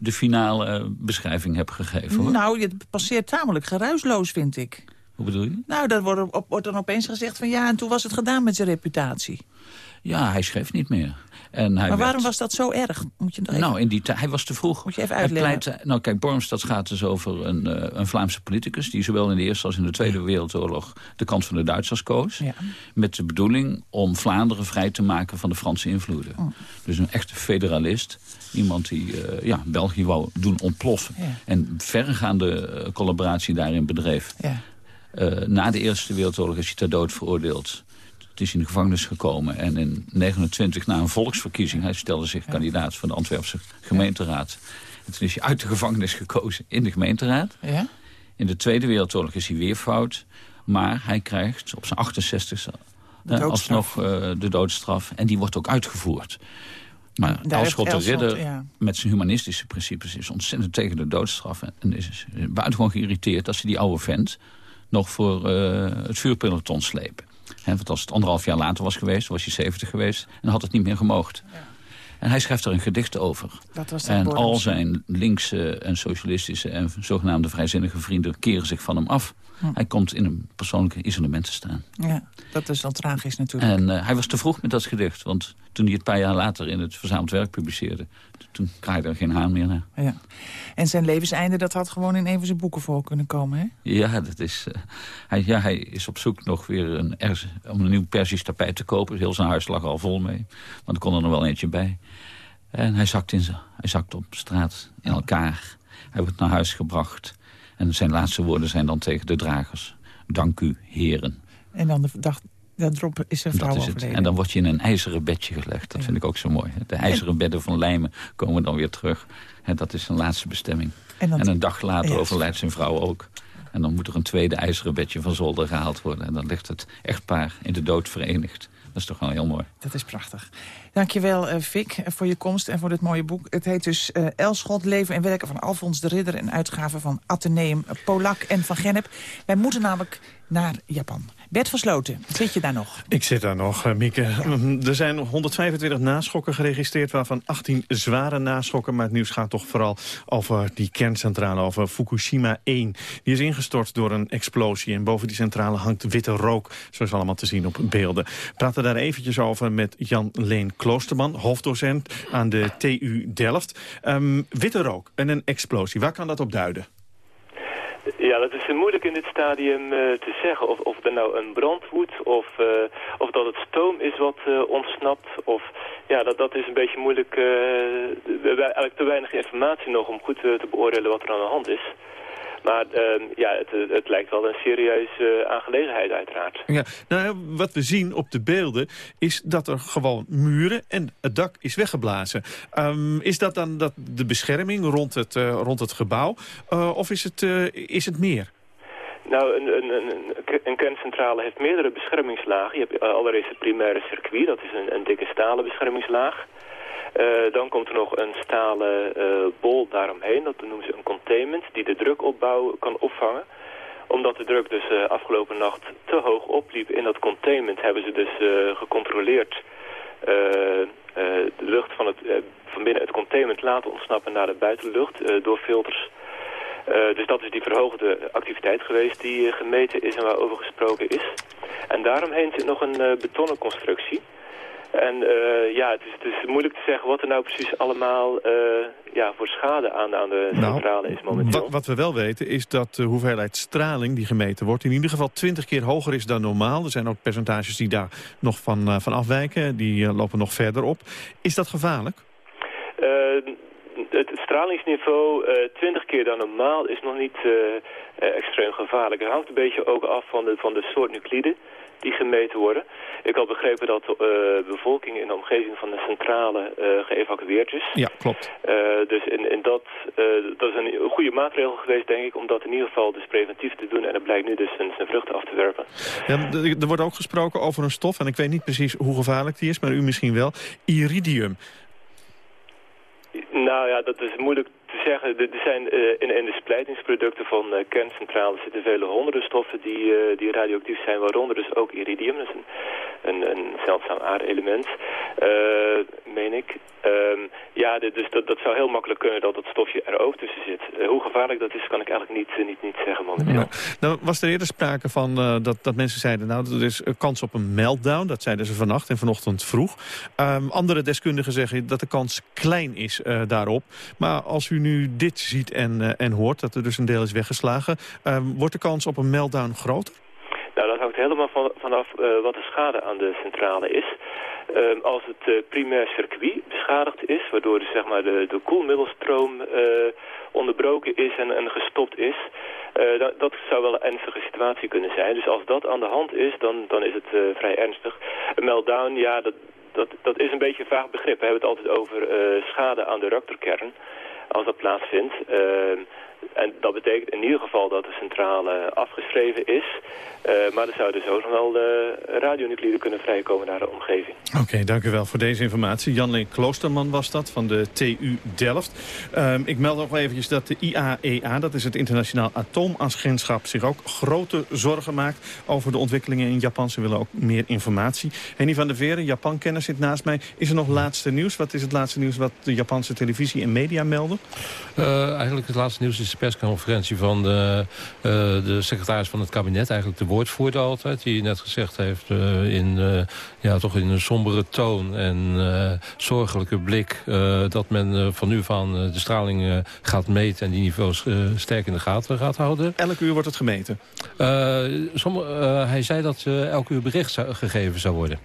de finale eh, beschrijving heb gegeven. Hoor. Nou, het passeert tamelijk geruisloos, vind ik. Hoe bedoel je? Nou, daar wordt, op, wordt dan opeens gezegd van ja, en toen was het gedaan met zijn reputatie. Ja, hij schreef niet meer. En hij maar waarom werd- was dat zo erg? Moet je dat even- Nou, in die tijd, hij was te vroeg. Moet je even Hij uitleggen? nou, kijk, Bormstad gaat dus over een, eh, een Vlaamse politicus... die zowel in de Eerste als in de Tweede Wereldoorlog... de kant van de Duitsers koos. Ja. Met de bedoeling om Vlaanderen vrij te maken van de Franse invloeden. Oh. Dus een echte federalist. Iemand die eh, ja, België wou doen ontploffen. Ja. En verregaande eh, collaboratie daarin bedreef. Ja. Eh, na de Eerste Wereldoorlog is hij ter dood veroordeeld. Het is in de gevangenis gekomen. En in 29 na een volksverkiezing... hij stelde zich kandidaat voor de Antwerpse gemeenteraad. En toen is hij uit de gevangenis gekozen in de gemeenteraad. Ja? In de Tweede Wereldoorlog is hij weer fout. Maar hij krijgt op zijn 68 De doodstraf. alsnog eh, de doodstraf. En die wordt ook uitgevoerd. Maar Elschot de Ridder ja. met zijn humanistische principes... is ontzettend tegen de doodstraf. En is buitengewoon geïrriteerd dat ze die oude vent... nog voor eh, het vuurpeloton slepen. Want als het anderhalf jaar later was geweest, was hij 70 geweest... en had het niet meer gemoogd. En hij schrijft er een gedicht over. Dat was En al zijn linkse en socialistische en zogenaamde vrijzinnige vrienden keren zich van hem af. Hm. Hij komt in een persoonlijke isolement te staan. Ja, dat is dan tragisch natuurlijk. En eh, hij was te vroeg met dat gedicht. Want toen hij het een paar jaar later in het verzameld werk publiceerde... toen kraaide er geen haan meer naar. Ja. En zijn levenseinde, dat had gewoon in een van zijn boeken voor kunnen komen, hè? Ja, dat is, eh, hij, ja, hij is op zoek nog weer een, om een nieuw Persisch tapijt te kopen. Heel zijn huis lag al vol mee. Maar er kon er nog wel eentje bij. En hij zakt, in hij zakt op straat in elkaar. Hij wordt naar huis gebracht. En zijn laatste woorden zijn dan tegen de dragers. Dank u, heren. En dan de dag daarop is zijn vrouw Dat is overleden. En dan word je in een ijzeren bedje gelegd. Dat vind ik ook zo mooi. hè. De ijzeren bedden van Lijmen komen dan weer terug. Hè, dat is zijn laatste bestemming. En En, dan- een dag later Ja. overlijdt zijn vrouw ook. En dan moet er een tweede ijzeren bedje van zolder gehaald worden. En dan ligt het echtpaar in de dood verenigd. Dat is toch wel heel mooi. Dat is prachtig. Dankjewel, eh Vic, eh, voor je komst en voor dit mooie boek. Het heet dus eh Elschot, Leven en Werken van Alfons de Ridder... een uitgave van Atheneum Polak en Van Gennep. Wij moeten namelijk naar Japan. Bert Versloten, zit je daar nog? Ik zit daar nog, eh, Mieke. Mm, Er zijn 125 naschokken geregistreerd, waarvan 18 zware naschokken. Maar het nieuws gaat toch vooral over die kerncentrale, over Fukushima 1. Die is ingestort door een explosie. En boven die centrale hangt witte rook, zoals allemaal te zien op beelden. We praten daar eventjes over met Jan-Leen Kloosterman, hoofddocent aan de TU Delft. Ehm, witte rook en een explosie, waar kan dat op duiden? Ja, dat is moeilijk in dit stadium te zeggen. Of, of er nou een brand woedt, of, of dat het stoom is wat ontsnapt. Of, ja, dat, dat is een beetje moeilijk. we hebben eigenlijk te weinig informatie nog om goed te beoordelen wat er aan de hand is. Maar uh, ja, het, het, lijkt wel een serieuze uh, aangelegenheid uiteraard. Ja, nou, wat we zien op de beelden is dat er gewoon muren en het dak is weggeblazen. Um, is dat dan dat de bescherming rond het, uh, rond het gebouw uh, of is het, is het meer? Nou, een, een, een, een, kerncentrale heeft meerdere beschermingslagen. Je hebt allereerst het primaire circuit, dat is een, een dikke stalen beschermingslaag. Uh, dan komt er nog een stalen uh, bol daaromheen. Dat noemen ze een containment die de drukopbouw kan opvangen. Omdat de druk dus uh, afgelopen nacht te hoog opliep in dat containment... hebben ze dus gecontroleerd de lucht van, het, van binnen het containment laten ontsnappen naar de buitenlucht door filters. dus dat is die verhoogde activiteit geweest die gemeten is en waarover gesproken is. En daaromheen zit nog een betonnen constructie... En uh, ja, het is, het is, moeilijk te zeggen wat er nou precies allemaal uh, ja, voor schade aan, aan de nou, centrale is momenteel. Wat, wat, we wel weten is dat de hoeveelheid straling die gemeten wordt... in ieder geval 20 keer hoger is dan normaal. Er zijn ook percentages die daar nog van, uh, van afwijken. Die lopen nog verder op. Is dat gevaarlijk? het stralingsniveau 20 keer dan normaal is nog niet extreem gevaarlijk. Het hangt een beetje ook af van de, van de soort nuclide die gemeten worden. Ik had begrepen dat de uh, bevolking in de omgeving van de centrale uh, geëvacueerd is. Ja, klopt. Uh, dus in, in dat, dat is een goede maatregel geweest, denk ik, om dat in ieder geval dus preventief te doen. En het blijkt nu dus zijn, zijn vruchten af te werpen. Ja, er wordt ook gesproken over een stof, en ik weet niet precies hoe gevaarlijk die is, maar u misschien wel. Iridium. Nou ja, dat is moeilijk te zeggen. Er zijn uh, in, in, de splijtingsproducten van uh, kerncentrales zitten vele honderden stoffen die, uh, die radioactief zijn, waaronder dus ook iridium. Dat is een, een, zeldzaam aardelement, meen ik. Um, ja, dus dat, dat zou heel makkelijk kunnen dat dat stofje er ook tussen zit. hoe gevaarlijk dat is, kan ik eigenlijk niet, niet, niet zeggen momenteel. Nou, was er eerder sprake van dat, dat mensen zeiden, nou, er is kans op een meltdown. Dat zeiden ze vannacht en vanochtend vroeg. Um, andere deskundigen zeggen dat de kans klein is daarop. Maar als u nu dit ziet en, uh, en hoort, dat er dus een deel is weggeslagen... Uh, wordt de kans op een meltdown groter? Nou, dat hangt helemaal van, vanaf uh, wat de schade aan de centrale is. Uh, als het uh, primair circuit beschadigd is, waardoor dus, zeg maar, de, de koelmiddelstroom onderbroken is en, en gestopt is... Dat, dat, zou wel een ernstige situatie kunnen zijn. Dus als dat aan de hand is, dan, dan is het vrij ernstig. Een meltdown, ja, dat, dat, dat is een beetje een vaag begrip. We hebben het altijd over schade aan de reactorkern als dat plaatsvindt. En dat betekent in ieder geval dat de centrale afgeschreven is. Uh, maar er zouden dus ook nog wel uh, radionucliden kunnen vrijkomen naar de omgeving. Oké, okay, dank u wel voor deze informatie. Jan-Leen Kloosterman was dat van de TU Delft. Uh, ik meld nog eventjes dat de IAEA, dat is het Internationaal Atoomagentschap... zich ook grote zorgen maakt over de ontwikkelingen in Japan. Ze willen ook meer informatie. Henny van der Veren, Japan-kenner, zit naast mij. Is er nog laatste nieuws? Wat is het laatste nieuws wat de Japanse televisie en media melden? Uh, eigenlijk het laatste nieuws is de persconferentie van de, uh, de secretaris van het kabinet. Eigenlijk de woordvoerder altijd. Die net gezegd heeft uh, in, uh, ja, toch in een sombere toon en zorgelijke blik... dat men van nu van de straling gaat meten en die niveaus sterk in de gaten gaat houden. Elk uur wordt het gemeten? Hij zei dat elk uur bericht zou, gegeven zou worden.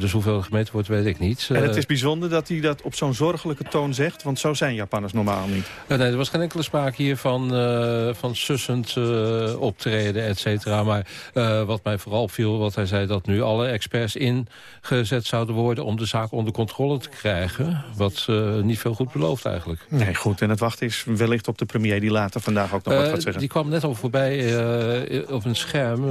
dus hoeveel gemeten wordt, weet ik niet. en het is bijzonder dat hij dat op zo'n zorgelijke toon zegt, want zo zijn Japanners normaal niet. nee, er was geen enkele sprake hier van, uh, van sussend uh, optreden, et cetera. Maar uh, wat mij vooral opviel, wat hij zei... dat nu alle experts ingezet zouden worden... om de zaak onder controle te krijgen. Wat niet veel goed belooft eigenlijk. Nee, goed. En het wachten is wellicht op de premier... die later vandaag ook nog wat gaat zeggen. Die kwam net al voorbij op een scherm.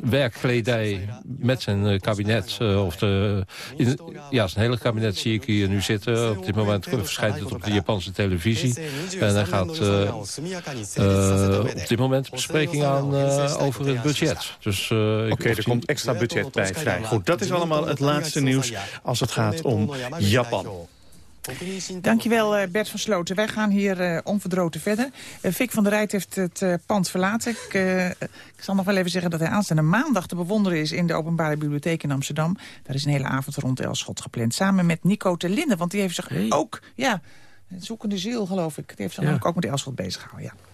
werkkledij met zijn kabinet. of de, in, ja, zijn hele kabinet zie ik hier nu zitten. Op dit moment verschijnt het op de Japanse televisie. En hij gaat uh, uh, op dit moment bespreking aan uh, over het budget. Dus, Oké, okay, er komt extra budget bij vrij. Goed, dat is allemaal het laatste nieuws als het gaat om Japan. Dankjewel Bert van Sloten. Wij gaan hier uh, onverdroten verder. Uh, Fik van der Rijt heeft het uh, pand verlaten. Ik, ik, zal nog wel even zeggen dat hij aanstaande maandag te bewonderen is... in de Openbare Bibliotheek in Amsterdam. Daar is een hele avond rond Elschot gepland. Samen met Nico Linden, want die heeft zich ook... Ja, zoekende ziel, geloof ik. Die heeft zich Ja. ook met Elschot bezig gehouden, ja.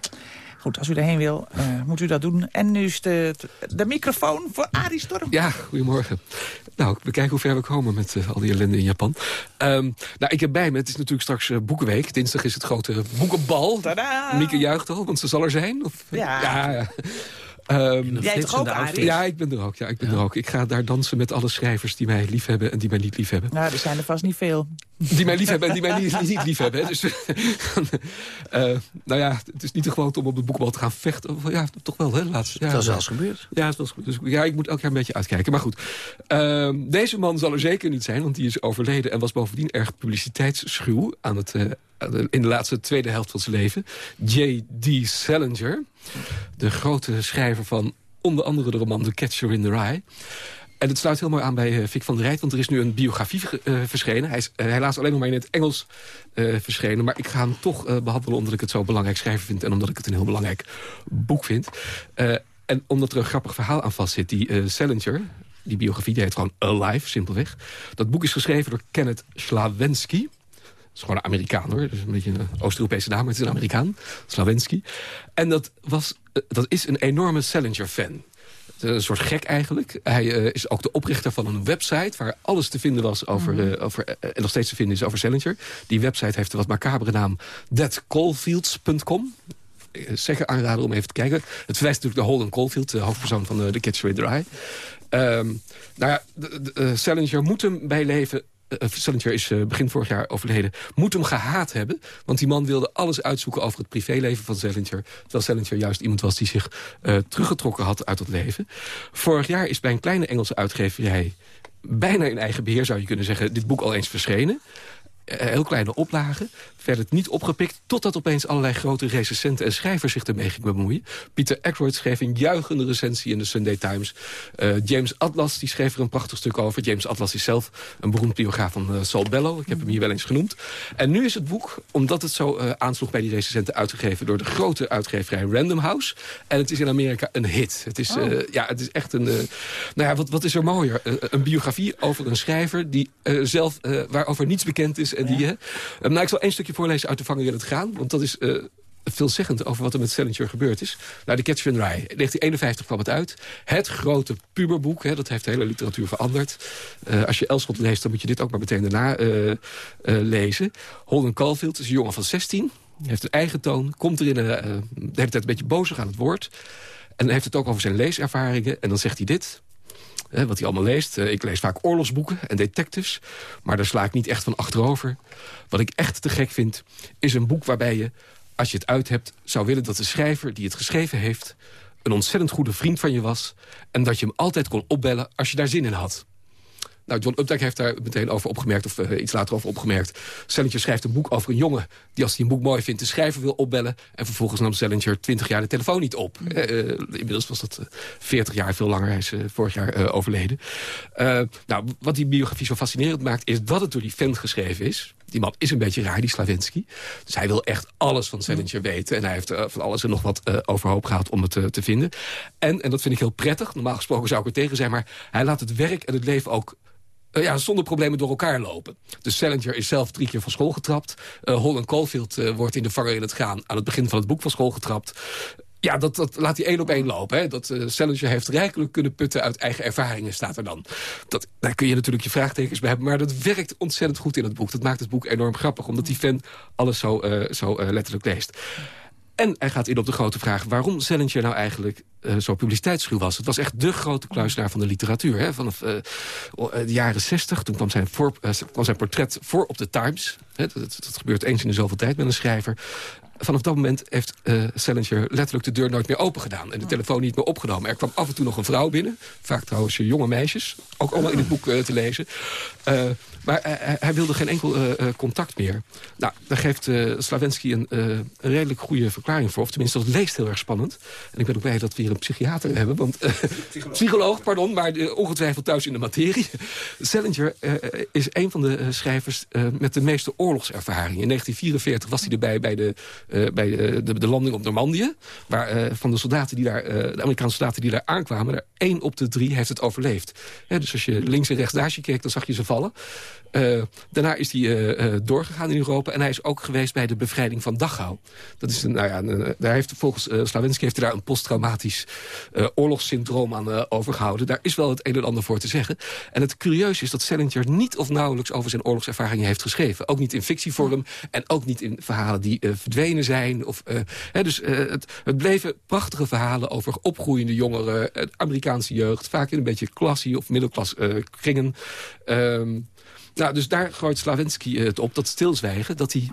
Goed, als u erheen wil, eh, moet u dat doen. En nu is de, de microfoon voor Arie Storm. Ja, goedemorgen. Nou, we kijken hoe ver we komen met eh, al die ellende in Japan. Ehm, nou, ik heb bij me, het is natuurlijk straks eh, Boekenweek. Dinsdag is het grote boekenbal. Tadaa! Mieke juicht al, want ze zal er zijn. Of, Ja. ja, Ehm, Jij toch ook, Arie? Ja, ik ben er ook. Ja, ik ben er ook. Ik ga daar dansen met alle schrijvers die mij lief hebben en die mij niet lief hebben. Nou, er zijn er vast niet veel. Die mij lief hebben en die mij niet, niet lief hebben. hè. Dus, [laughs] eh, nou ja, het is niet de gewoonte om op de boekenbal te gaan vechten. Ja, toch wel, hè? Laatst. Ja, Dat is wel eens gebeurd. Ja, het was goed. Dus ja, ik moet elk jaar een beetje uitkijken. Maar goed, ehm, deze man zal er zeker niet zijn, want die is overleden... en was bovendien erg publiciteitsschuw aan het, eh, in de laatste tweede helft van zijn leven. J.D. Salinger, de grote schrijver van onder andere de roman The Catcher in the Rye... En het sluit heel mooi aan bij eh, Vic van der Rijt, want er is nu een biografie eh, verschenen. Hij is eh, helaas alleen nog maar in het Engels verschenen. Maar ik ga hem toch eh, behandelen omdat ik het zo belangrijk schrijver vind... en omdat ik het een heel belangrijk boek vind. En omdat er een grappig verhaal aan vast zit. Die Salinger, die biografie, die heet gewoon Alive, simpelweg. Dat boek is geschreven door Kenneth Slawensky. Is gewoon een Amerikaan hoor. Dus een beetje een Oost-Europese naam, maar het is een Amerikaan. Slawensky. En dat, was, eh, dat is een enorme Salinger-fan. Een soort gek eigenlijk. Hij eh, is ook de oprichter van een website... waar alles te vinden was over, eh, over en nog steeds te vinden is over Salinger. Die website heeft de wat macabere naam thatcaulfields.com. Eh, Zeker aanraden om even te kijken. Het verwijst natuurlijk naar Holden Caulfield, de hoofdpersoon van in the Rye. Ehm, nou ja, de, de, Salinger moet hem bij leven... eh, Salinger is eh, begin vorig jaar overleden. Moet hem gehaat hebben. Want die man wilde alles uitzoeken over het privéleven van Salinger. Terwijl Salinger juist iemand was die zich eh, teruggetrokken had uit het leven. Vorig jaar is bij een kleine Engelse uitgeverij... bijna in eigen beheer zou je kunnen zeggen... dit boek al eens verschenen. Eh, heel kleine oplagen. Werd het niet opgepikt totdat opeens allerlei grote recensenten en schrijvers zich ermee gingen bemoeien. Pieter Ackroyd schreef een juichende recensie in de Sunday Times. Eh, James Atlas die schreef er een prachtig stuk over. James Atlas is zelf een beroemd biograaf van eh, Saul Bellow. Ik heb hem hier wel eens genoemd. En nu is het boek, omdat het zo aansloeg bij die recensenten... uitgegeven door de grote uitgeverij Random House. En het is in Amerika een hit. Het is, Oh. ja, het is echt een... nou ja, wat, wat is er mooier? Een biografie over een schrijver die zelf, waarover niets bekend is. En die, eh, eh, nou, ik zal één stukje voorlezen uit de Vanger in het Graan. Want dat is... eh, veelzeggend over wat er met Salinger gebeurd is. Nou, de Catcher in the Rye. In 1951 kwam het uit. Het grote puberboek, hè, dat heeft de hele literatuur veranderd. Eh, als je Elschot leest, dan moet je dit ook maar meteen daarna eh, lezen. Holden Caulfield is een jongen van 16. Heeft een eigen toon. Komt er in een, de hele tijd een beetje bozig aan het woord. En heeft het ook over zijn leeservaringen. En dan zegt hij dit. Wat hij allemaal leest. Eh, ik lees vaak oorlogsboeken en detectives. Maar daar sla ik niet echt van achterover. Wat ik echt te gek vind, is een boek waarbij je, als je het uit hebt... zou willen dat de schrijver die het geschreven heeft... een ontzettend goede vriend van je was... en dat je hem altijd kon opbellen als je daar zin in had. Nou, John Updike heeft daar meteen over opgemerkt, of eh, iets later over opgemerkt. Salinger schrijft een boek over een jongen die als hij een boek mooi vindt... de schrijver wil opbellen. En vervolgens nam Salinger 20 jaar de telefoon niet op. Eh, eh, inmiddels was dat eh, 40 jaar, veel langer. Hij is vorig jaar overleden. Nou, wat die biografie zo fascinerend maakt... is dat het door die fan geschreven is. Die man is een beetje raar, die Slavensky. Dus hij wil echt alles van Salinger weten. En hij heeft van alles en nog wat overhoop gehaald om het te vinden. En, en dat vind ik heel prettig. Normaal gesproken zou ik er tegen zijn. Maar hij laat het werk en het leven ook eh, ja, zonder problemen door elkaar lopen. Dus Salinger is zelf drie keer van school getrapt. Uh, Holland Caulfield uh, wordt in de vanger in het gaan... aan het begin van het boek van school getrapt. Ja, dat, dat laat hij één op één lopen. Hè. Dat uh, heeft rijkelijk kunnen putten uit eigen ervaringen, staat er dan. Dat, daar kun je natuurlijk je vraagtekens bij hebben. Maar dat werkt ontzettend goed in het boek. Dat maakt het boek enorm grappig, omdat die fan alles zo, zo letterlijk leest. En hij gaat in op de grote vraag waarom Salinger nou eigenlijk uh, zo publiciteitsschuw was. Het was echt de grote kluisenaar van de literatuur. Hè? Vanaf uh, de jaren zestig, toen kwam zijn, zijn portret voor op de Times. Hè? Dat, dat, gebeurt eens in de zoveel tijd met een schrijver. Vanaf dat moment heeft Salinger letterlijk de deur nooit meer open gedaan. En de telefoon niet meer opgenomen. Er kwam af en toe nog een vrouw binnen. Vaak trouwens jonge meisjes. Ook allemaal in het boek te lezen. maar hij wilde geen enkel contact meer. Nou, daar geeft Slavensky een, een redelijk goede verklaring voor. Of tenminste, dat leest heel erg spannend. En ik ben ook blij dat we hier een psychiater hebben. Want, uh, psycholoog. psycholoog. pardon, maar uh, ongetwijfeld thuis in de materie. Salinger uh, is een van de schrijvers met de meeste oorlogservaring. In 1944 was hij erbij bij de, bij de, de, de, landing op Normandië. Waar van de soldaten die daar, de Amerikaanse soldaten die daar aankwamen... er één op de drie heeft het overleefd. dus als je links en rechts naast je keek, dan zag je ze vallen. Daarna is hij doorgegaan in Europa. En hij is ook geweest bij de bevrijding van Dachau. Dat is nou ja, daar heeft, volgens uh, heeft hij daar een posttraumatisch oorlogssyndroom aan overgehouden. Daar is wel het een en ander voor te zeggen. En het curieus is dat Salinger niet of nauwelijks over zijn oorlogservaringen heeft geschreven. Ook niet in fictievorm en ook niet in verhalen die verdwenen zijn. Of, hè, dus het, het bleven prachtige verhalen over opgroeiende jongeren, Amerikaanse jeugd, vaak in een beetje klassie of middelklas kringen. Ehm, nou, dus daar gooit Slavinsky het op, dat stilzwijgen... dat hij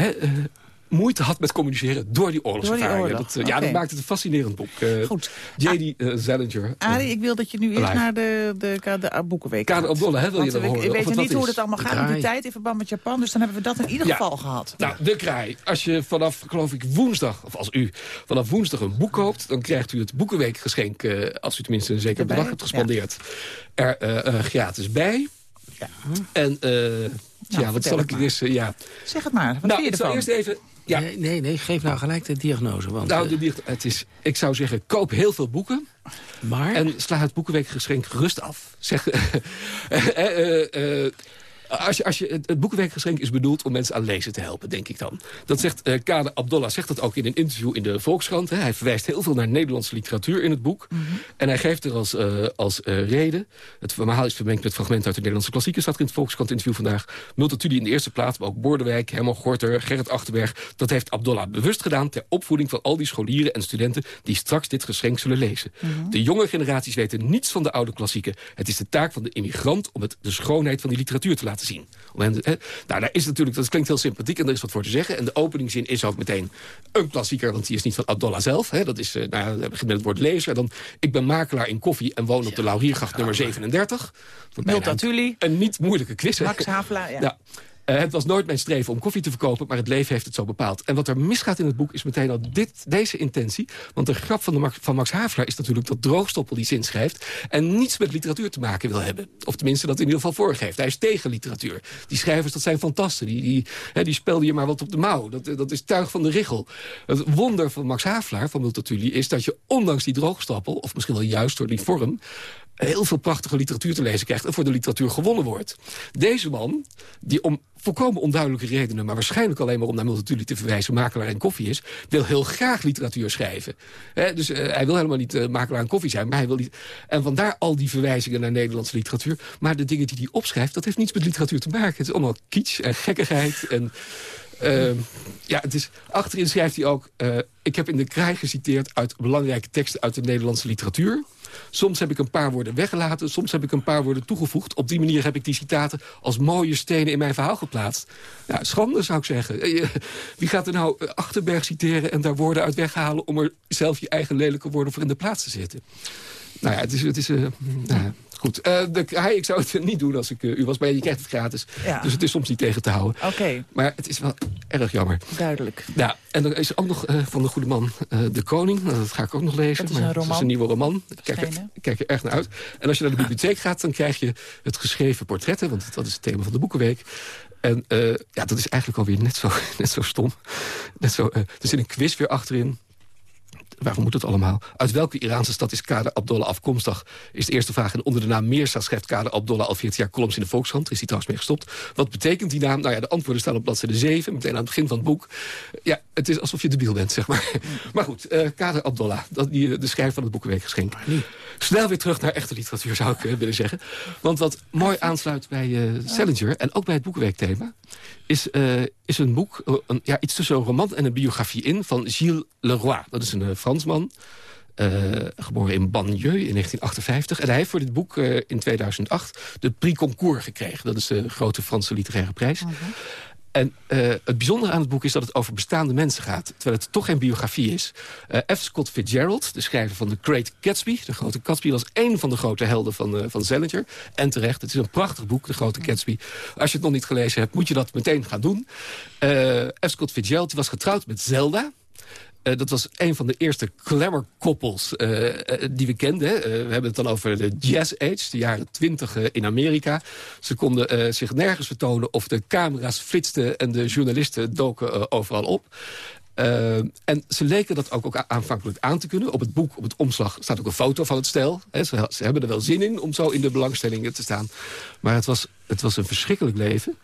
uh, moeite had met communiceren door die oorlogservaringen. Dat, uh, Ja, dat maakt het een fascinerend boek. Uh, Goed. J.D. Uh, Zellinger. Arie, ik wil dat je nu eerst naar de, de, de, de Boekenweek Kade Abdullah, hè, wil je dat horen? Ik weet niet hoe het allemaal gaat met die tijd in verband met Japan. Dus dan hebben we dat in ieder geval gehad. Nou, de kraai. Als je vanaf, geloof ik, woensdag, of als u vanaf woensdag een boek koopt... dan krijgt u het Boekenweekgeschenk, als u tenminste een zeker bedrag hebt gespandeerd... er gratis bij... Ja. En nou, ja, wat zal ik eens... Uh, ja. Zeg het maar, wat nou, vind je ervan? eerst even... Ja. Nee, nee, nee, geef nou gelijk de diagnose. Want, nou, de, het is, ik zou zeggen, koop heel veel boeken. Maar? En sla het boekenweekgeschenk gerust af. Zeg, uh, [laughs] als je, als je, het, boekenweekgeschenk is bedoeld om mensen aan lezen te helpen, denk ik dan. Dat zegt uh, Kade Abdollah zegt dat ook in een interview in de Volkskrant. Hè. Hij verwijst heel veel naar Nederlandse literatuur in het boek. Mhm. En hij geeft er als, uh, als uh, reden... het verhaal is vermengd met fragmenten uit de Nederlandse klassieken... staat er in het Volkskrant interview vandaag. Multatuli in de eerste plaats, maar ook Bordewijk, Herman Gorter... Gerrit Achterberg. Dat heeft Abdollah bewust gedaan... ter opvoeding van al die scholieren en studenten... die straks dit geschenk zullen lezen. Mhm. De jonge generaties weten niets van de oude klassieken. Het is de taak van de immigrant om het, de schoonheid van die literatuur te laten zien. Nou, daar is natuurlijk, dat klinkt heel sympathiek en er is wat voor te zeggen. En de openingszin is ook meteen een klassieker, want die is niet van Abdollah zelf. Hè. Dat is, uh, nou, begint met het woord lezer. Dan, ik ben makelaar in koffie en woon op de Lauriergracht nummer 37. Multatuli. Een niet moeilijke quiz. Max Havelaar, ja. ja. Uh, het was nooit mijn streven om koffie te verkopen, maar het leven heeft het zo bepaald. En wat er misgaat in het boek is meteen al dit, deze intentie. Want de grap van, de Max, van Max Havelaar is natuurlijk dat Droogstoppel die zin schrijft... en niets met literatuur te maken wil hebben. Of tenminste dat in ieder geval voorgeeft. Hij is tegen literatuur. Die schrijvers, dat zijn fantasten. Die, die, hè, die spelden je maar wat op de mouw. Dat, dat is tuig van de richel. Het wonder van Max Havelaar, van Multatuli, is dat je ondanks die droogstoppel... of misschien wel juist door die vorm heel veel prachtige literatuur te lezen krijgt... en voor de literatuur gewonnen wordt. Deze man, die om volkomen onduidelijke redenen... maar waarschijnlijk alleen maar om naar Multatuli te verwijzen... makelaar en koffie is, wil heel graag literatuur schrijven. dus uh, hij wil helemaal niet uh, makelaar en koffie zijn, maar hij wil niet... En vandaar al die verwijzingen naar Nederlandse literatuur. Maar de dingen die hij opschrijft, dat heeft niets met literatuur te maken. Het is allemaal kitsch en gekkigheid en... Uh, ja, het is, achterin schrijft hij ook... Uh, ik heb in de kraai geciteerd uit belangrijke teksten uit de Nederlandse literatuur. Soms heb ik een paar woorden weggelaten, soms heb ik een paar woorden toegevoegd. Op die manier heb ik die citaten als mooie stenen in mijn verhaal geplaatst. Ja, schande zou ik zeggen. Eh, wie gaat er nou Achterberg citeren en daar woorden uit weghalen... om er zelf je eigen lelijke woorden voor in de plaats te zetten? Nou ja, het is... Het is nou, Goed, uh, de, hij, ik zou het [laughs] niet doen als ik uh, u was, maar je krijgt het gratis. Ja. Dus het is soms niet tegen te houden. Oké. Maar het is wel erg jammer. Duidelijk. Ja, en er is ook nog uh, van de goede man De Koning. Nou, dat ga ik ook nog lezen. Dat is een roman. Dat is een nieuwe roman. Ik kijk, er, ik kijk er erg naar uit. En als je naar de bibliotheek gaat, dan krijg je het geschreven portretten. Want dat is het thema van de Boekenweek. En ja, dat is eigenlijk alweer net zo, [laughs] net zo stom. Net zo, er zit een quiz weer achterin waarom moet het allemaal? Uit welke Iraanse stad is Kader Abdollah afkomstig? Is de eerste vraag. En onder de naam Meersa schrijft Kader Abdollah al 14 jaar columns in de Volkskrant. Is hij trouwens mee gestopt. Wat betekent die naam? Nou ja, de antwoorden staan op bladzijde 7. Meteen aan het begin van het boek. Ja, het is alsof je debiel bent, zeg maar. [laughs] maar goed, uh, Kader Abdollah. Dat, die, de schrijver van het Boekenweekgeschenk. Snel weer terug naar echte literatuur, zou ik uh, willen zeggen. Want wat mooi aansluit bij uh, Salinger... en ook bij het Boekenweekthema... is, uh, is een boek, een, ja, iets tussen een roman en een biografie in... van Gilles Leroy. Dat is een Fransman. Uh, geboren in Banlieue in 1958. En hij heeft voor dit boek in 2008 de Prix Concours gekregen. Dat is de grote Franse literaire prijs. Uh en uh, het bijzondere aan het boek is dat het over bestaande mensen gaat. Terwijl het toch geen biografie is. Uh, F. Scott Fitzgerald, de schrijver van The Great Gatsby. De Grote Gatsby was één van de grote helden van, uh, van Salinger. En terecht, het is een prachtig boek, De Grote Gatsby. Als je het nog niet gelezen hebt, moet je dat meteen gaan doen. F. Scott Fitzgerald was getrouwd met Zelda. Uh, dat was een van de eerste glamour-koppels uh, uh, die we kenden. we hebben het dan over de Jazz Age, de jaren twintig in Amerika. Ze konden zich nergens vertonen of de camera's flitsten... en de journalisten doken overal op. En ze leken dat ook, ook aanvankelijk aan te kunnen. Op het boek, op het omslag, staat ook een foto van het stel. Ze, ze, hebben er wel zin in om zo in de belangstellingen te staan. Maar het was, het was een verschrikkelijk leven.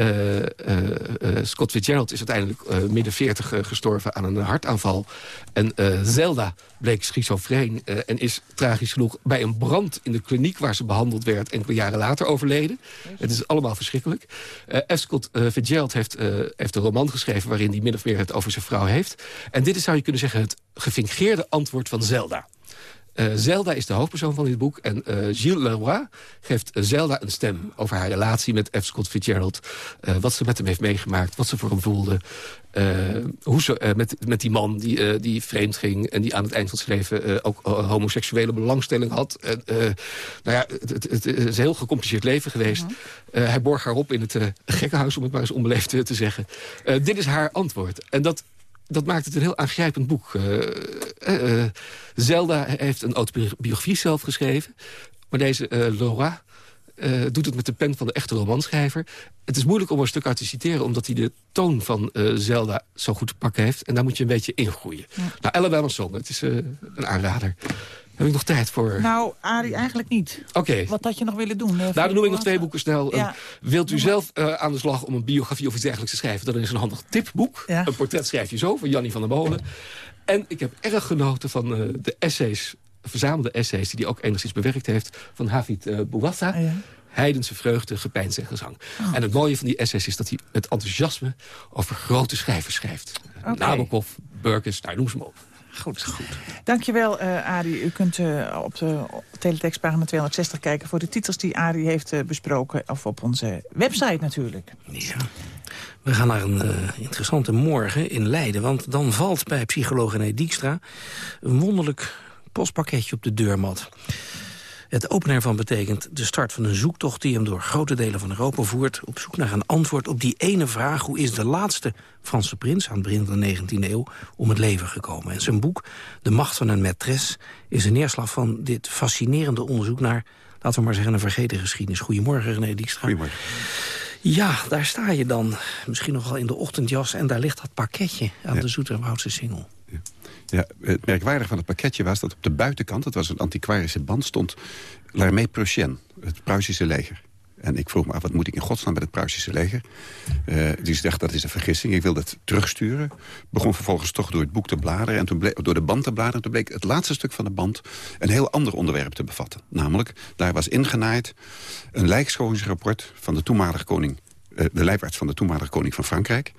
Uh, uh, Scott Fitzgerald is uiteindelijk midden 40 gestorven aan een hartaanval. En Zelda bleek schizofreen en is tragisch genoeg bij een brand in de kliniek waar ze behandeld werd enkele jaren later overleden. Het is allemaal verschrikkelijk. F. Scott Fitzgerald heeft, heeft een roman geschreven waarin hij min of meer het over zijn vrouw heeft. En dit is, zou je kunnen zeggen, het gefingeerde antwoord van Zelda. Uh, Zelda is de hoofdpersoon van dit boek. En uh, Gilles Leroy geeft Zelda een stem over haar relatie met F. Scott Fitzgerald. Uh, wat ze met hem heeft meegemaakt, wat ze voor hem voelde. hoe ze met, met die man die, die vreemd ging... en die aan het eind van zijn leven ook homoseksuele belangstelling had. nou ja, het, het, het, is een heel gecompliceerd leven geweest. -hmm. hij borg haar op in het gekkenhuis, om het maar eens onbeleefd te zeggen. dit is haar antwoord. En dat dat maakt het een heel aangrijpend boek. Uh, uh, Zelda heeft een autobiografie zelf geschreven. Maar deze Laura doet het met de pen van de echte romanschrijver. Het is moeilijk om er een stuk uit te citeren... omdat hij de toon van Zelda zo goed te pakken heeft. En daar moet je een beetje ingroeien. Ja. Nou, Alabama Song, het is een aanrader. Heb ik nog tijd voor? Nou, Arie, eigenlijk niet. Oké. Wat had je nog willen doen? nou, dan noem ik nog twee boeken snel. Ja. wilt u zelf uh, aan de slag om een biografie of iets dergelijks te schrijven? Dan is een handig tipboek. Ja. Een portret schrijf je zo van Jannie van der Molen. En ik heb erg genoten van uh, de essays, verzamelde essays... die hij ook enigszins bewerkt heeft, van Havid uh, Bouassa. Ja. Heidense vreugde, gepijns en gezang. Oh. En het mooie van die essays is dat hij het enthousiasme over grote schrijvers schrijft. Okay. Nabokov, Burkes, nou, noem ze maar op. Goed. goed. Dankjewel, uh, Arie. U kunt uh, op de teletextpagina 260 kijken... voor de titels die Arie heeft uh, besproken. Of op onze website natuurlijk. Ja. We gaan naar een interessante morgen in Leiden. Want dan valt bij psycholoog René Dijkstra... een wonderlijk postpakketje op de deurmat. Het openen ervan betekent de start van een zoektocht... die hem door grote delen van Europa voert... op zoek naar een antwoord op die ene vraag... hoe is de laatste Franse prins aan het begin van de 19e eeuw om het leven gekomen? En zijn boek, De Macht van een Maîtresse... is een neerslag van dit fascinerende onderzoek naar... laten we maar zeggen, een vergeten geschiedenis. Goedemorgen, René Dijkstra. Goedemorgen. Ja, daar sta je dan. Misschien nog wel in de ochtendjas. En daar ligt dat pakketje aan ja. de Zoeterwoudse singel. Ja. Ja, het merkwaardige van het pakketje was dat op de buitenkant... het was een antiquarische band, stond L'Armée Prussienne, het Pruisische leger. En ik vroeg me af, wat moet ik in godsnaam met het Pruisische leger? Uh, die dacht, dat is een vergissing, ik wil dat terugsturen. Begon vervolgens toch door het boek te bladeren... en toen door de band te bladeren. toen bleek het laatste stuk van de band een heel ander onderwerp te bevatten. Namelijk, daar was ingenaaid een lijkscholingsrapport van de toenmalige koning... Uh, de lijfarts van de toenmalige koning van Frankrijk...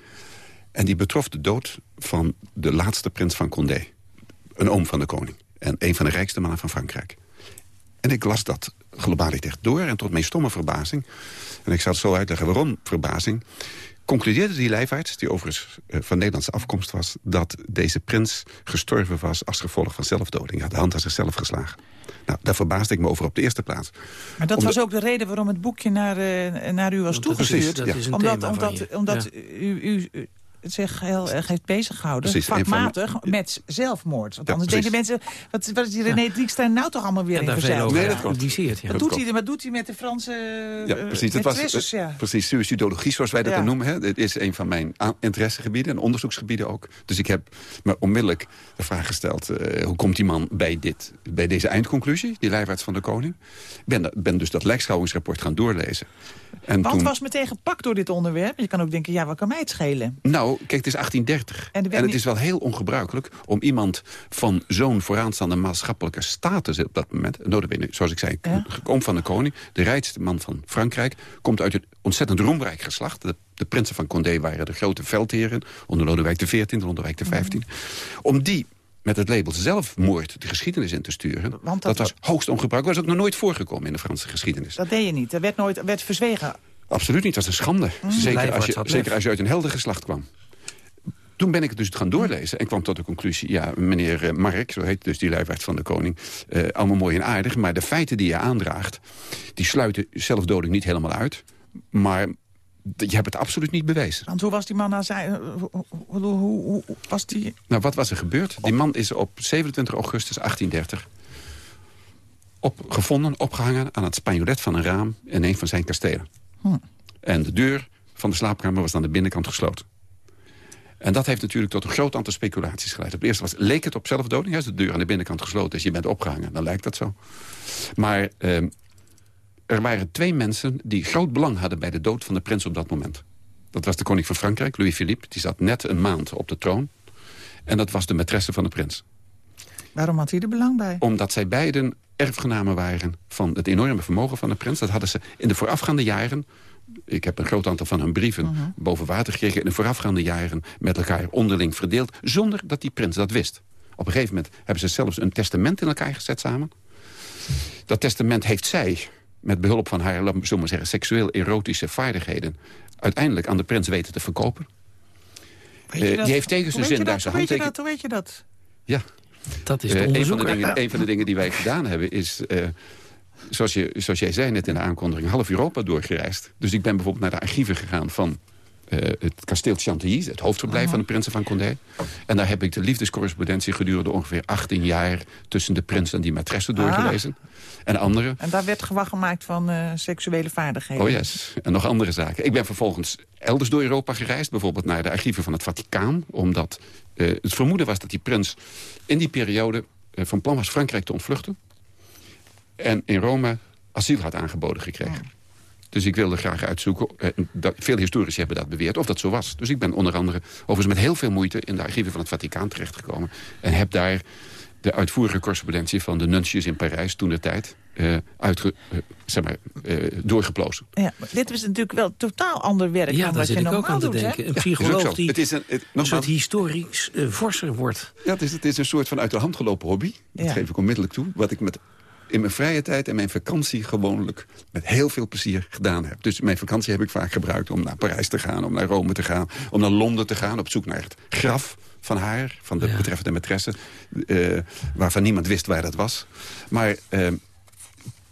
En die betrof de dood van de laatste prins van Condé. Een oom van de koning. En een van de rijkste mannen van Frankrijk. En ik las dat globaal door en tot mijn stomme verbazing... en ik zal het zo uitleggen waarom verbazing... concludeerde die lijfarts, die overigens uh, van Nederlandse afkomst was... dat deze prins gestorven was als gevolg van zelfdoding. Hij had de hand aan zichzelf geslagen. Nou, daar verbaasde ik me over op de eerste plaats. Maar dat was ook de reden waarom het boekje naar, uh, naar u was toegestuurd. Precies, ja. Omdat, omdat, omdat ja. u, u, u zich heel erg heeft bezighouden, precies, vakmatig, van, met zelfmoord. Want anders denken mensen, wat, wat is die René nou toch allemaal weer ja, in verzeild? Nee, dat compliceert. Ja. Wat, doet hij, wat doet hij met de Franse ja, precies, het was, ja. precies, suicidologie, zoals wij dat dan noemen. Hè. Het is een van mijn interessegebieden en onderzoeksgebieden ook. Dus ik heb me onmiddellijk de vraag gesteld... Uh, hoe komt die man bij, dit, bij deze eindconclusie, die lijfarts van de koning? Ik ben, ben dus dat lijkschouwingsrapport gaan doorlezen. En Want toen... was meteen gepakt door dit onderwerp. Je kan ook denken, ja, wat kan mij het schelen? Nou, kijk, het is 1830. En, en het is wel heel ongebruikelijk om iemand van zo'n vooraanstaande maatschappelijke status op dat moment... notabene, zoals ik zei, ja. van de koning, de rijkste man van Frankrijk... komt uit het ontzettend roemrijk geslacht. De, de prinsen van Condé waren de grote veldheren... onder Lodewijk XIV, Lodewijk XV. Mm. Om die met het label zelfmoord de geschiedenis in te sturen. Want dat, dat was hoogst ongebruikelijk. Dat was ook nog nooit voorgekomen in de Franse geschiedenis. Dat deed je niet. Dat werd nooit werd verzwegen. Absoluut niet. Dat was een schande. Mm. Zeker, als je, zeker als je uit een heldengeslacht kwam. Toen ben ik het dus gaan doorlezen en kwam tot de conclusie... ja, meneer uh, Mark, zo heet dus die lijfwacht van de koning... Uh, allemaal mooi en aardig, maar de feiten die je aandraagt... die sluiten zelfdoding niet helemaal uit. Maar je hebt het absoluut niet bewezen. Want hoe was die man nou zijn... Hoe, hoe, hoe, was die... Nou, wat was er gebeurd? Die man is op 27 augustus 1830 opgevonden, opgehangen aan het spanjolet van een raam in een van zijn kastelen. Hm. En de deur van de slaapkamer was aan de binnenkant gesloten. En dat heeft natuurlijk tot een groot aantal speculaties geleid. Op het eerste was, leek het op zelfdoding. Als de deur aan de binnenkant gesloten is, je bent opgehangen, dan lijkt dat zo. Maar ehm, er waren twee mensen die groot belang hadden bij de dood van de prins op dat moment. Dat was de koning van Frankrijk, Louis-Philippe. Die zat net een maand op de troon. En dat was de maîtresse van de prins. Waarom had hij er belang bij? Omdat zij beiden erfgenamen waren van het enorme vermogen van de prins. Dat hadden ze in de voorafgaande jaren... ik heb een groot aantal van hun brieven Mhm. boven water gekregen... in de voorafgaande jaren met elkaar onderling verdeeld... zonder dat die prins dat wist. Op een gegeven moment hebben ze zelfs een testament in elkaar gezet samen. Dat testament heeft zij, met behulp van haar, laten we zo maar zeggen... seksueel-erotische vaardigheden... uiteindelijk aan de prins weten te verkopen. Weet je Eh, dat? die heeft tegen zijn zin daar zijn Hoe weet je handtekening... dat? Hoe weet je dat? Ja. Dat is Eh, een, van de dingen, een van de dingen die wij gedaan hebben is... eh, zoals, je, zoals jij zei net in de aankondiging, half Europa doorgereisd. Dus ik ben bijvoorbeeld naar de archieven gegaan van eh, het kasteel Chantilly... het hoofdverblijf van de prinsen van Condé. En daar heb ik de liefdescorrespondentie gedurende ongeveer 18 jaar... tussen de prins en die maîtresse doorgelezen. En andere. En daar werd gewacht gemaakt van eh, seksuele vaardigheden. Oh yes, en nog andere zaken. Ik ben vervolgens elders door Europa gereisd. Bijvoorbeeld naar de archieven van het Vaticaan. Omdat eh, het vermoeden was dat die prins in die periode... van plan was Frankrijk te ontvluchten. En in Rome asiel had aangeboden gekregen. Dus ik wilde graag uitzoeken, eh, dat, veel historici hebben dat beweerd, of dat zo was. Dus ik ben onder andere, overigens met heel veel moeite... in de archieven van het Vaticaan terechtgekomen. En heb daar de uitvoerige correspondentie van de nuncius in Parijs... toen de tijd, eh, uitge, eh, zeg maar, eh, doorgeplozen. Ja, maar dit is natuurlijk wel totaal ander werk Ja, dan daar wat zit je ik ook normaal aan te doet, denken. Een Ja, is ook psycholoog die Het is een- het- een soort historisch eh, vorser wordt. Ja, het is, het is een soort van uit de hand gelopen hobby. Dat Ja. geef ik onmiddellijk toe. Wat ik met, in mijn vrije tijd en mijn vakantie gewoonlijk met heel veel plezier gedaan heb. Dus mijn vakantie heb ik vaak gebruikt om naar Parijs te gaan, om naar Rome te gaan, om naar Londen te gaan, op zoek naar het graf van haar, van de betreffende maîtresse, eh, waarvan niemand wist waar dat was. Maar eh,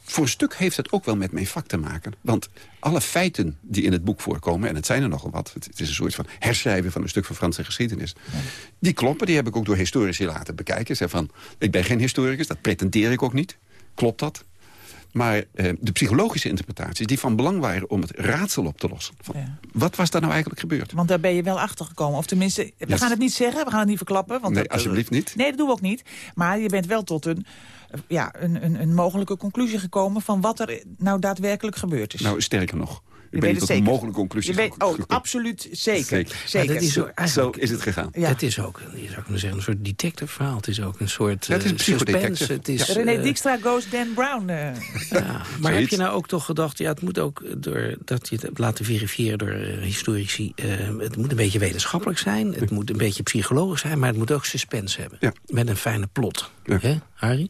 voor een stuk heeft het ook wel met mijn vak te maken. Want alle feiten die in het boek voorkomen, en het zijn er nogal wat... het, het is een soort van herschrijven van een stuk van Franse geschiedenis... die kloppen, die heb ik ook door historici laten bekijken. Zeg van, ik ben geen historicus, dat pretendeer ik ook niet. Klopt dat? Maar eh, de psychologische interpretaties die van belang waren om het raadsel op te lossen. Van, Wat was daar nou eigenlijk gebeurd? Want daar ben je wel achter gekomen. Of tenminste, we Yes. gaan het niet zeggen, we gaan het niet verklappen. Want Nee, dat- alsjeblieft niet. Nee, dat doen we ook niet. Maar je bent wel tot een, eh, ja, een, een, een mogelijke conclusie gekomen... van wat er nou daadwerkelijk gebeurd is. Nou, sterker nog. Je Ik weet ben het tot een zeker. mogelijke conclusie Je weet, oh, absoluut zeker. Zeker. dat is zo, Zo is het gegaan. Ja. Het is ook, je zou kunnen zeggen, een soort detective verhaal. Het is ook een soort Ja, het is een eh, suspense. Het is, Ja, René eh, Dijkstra goes Dan Brown. eh. [laughs] Maar heb je nou ook toch gedacht, ja, het moet ook door dat je het hebt laten verifiëren door eh, historici. eh, het moet een beetje wetenschappelijk zijn, het moet een beetje psychologisch zijn, maar het moet ook suspense hebben. Met een fijne plot. Hè, Harry?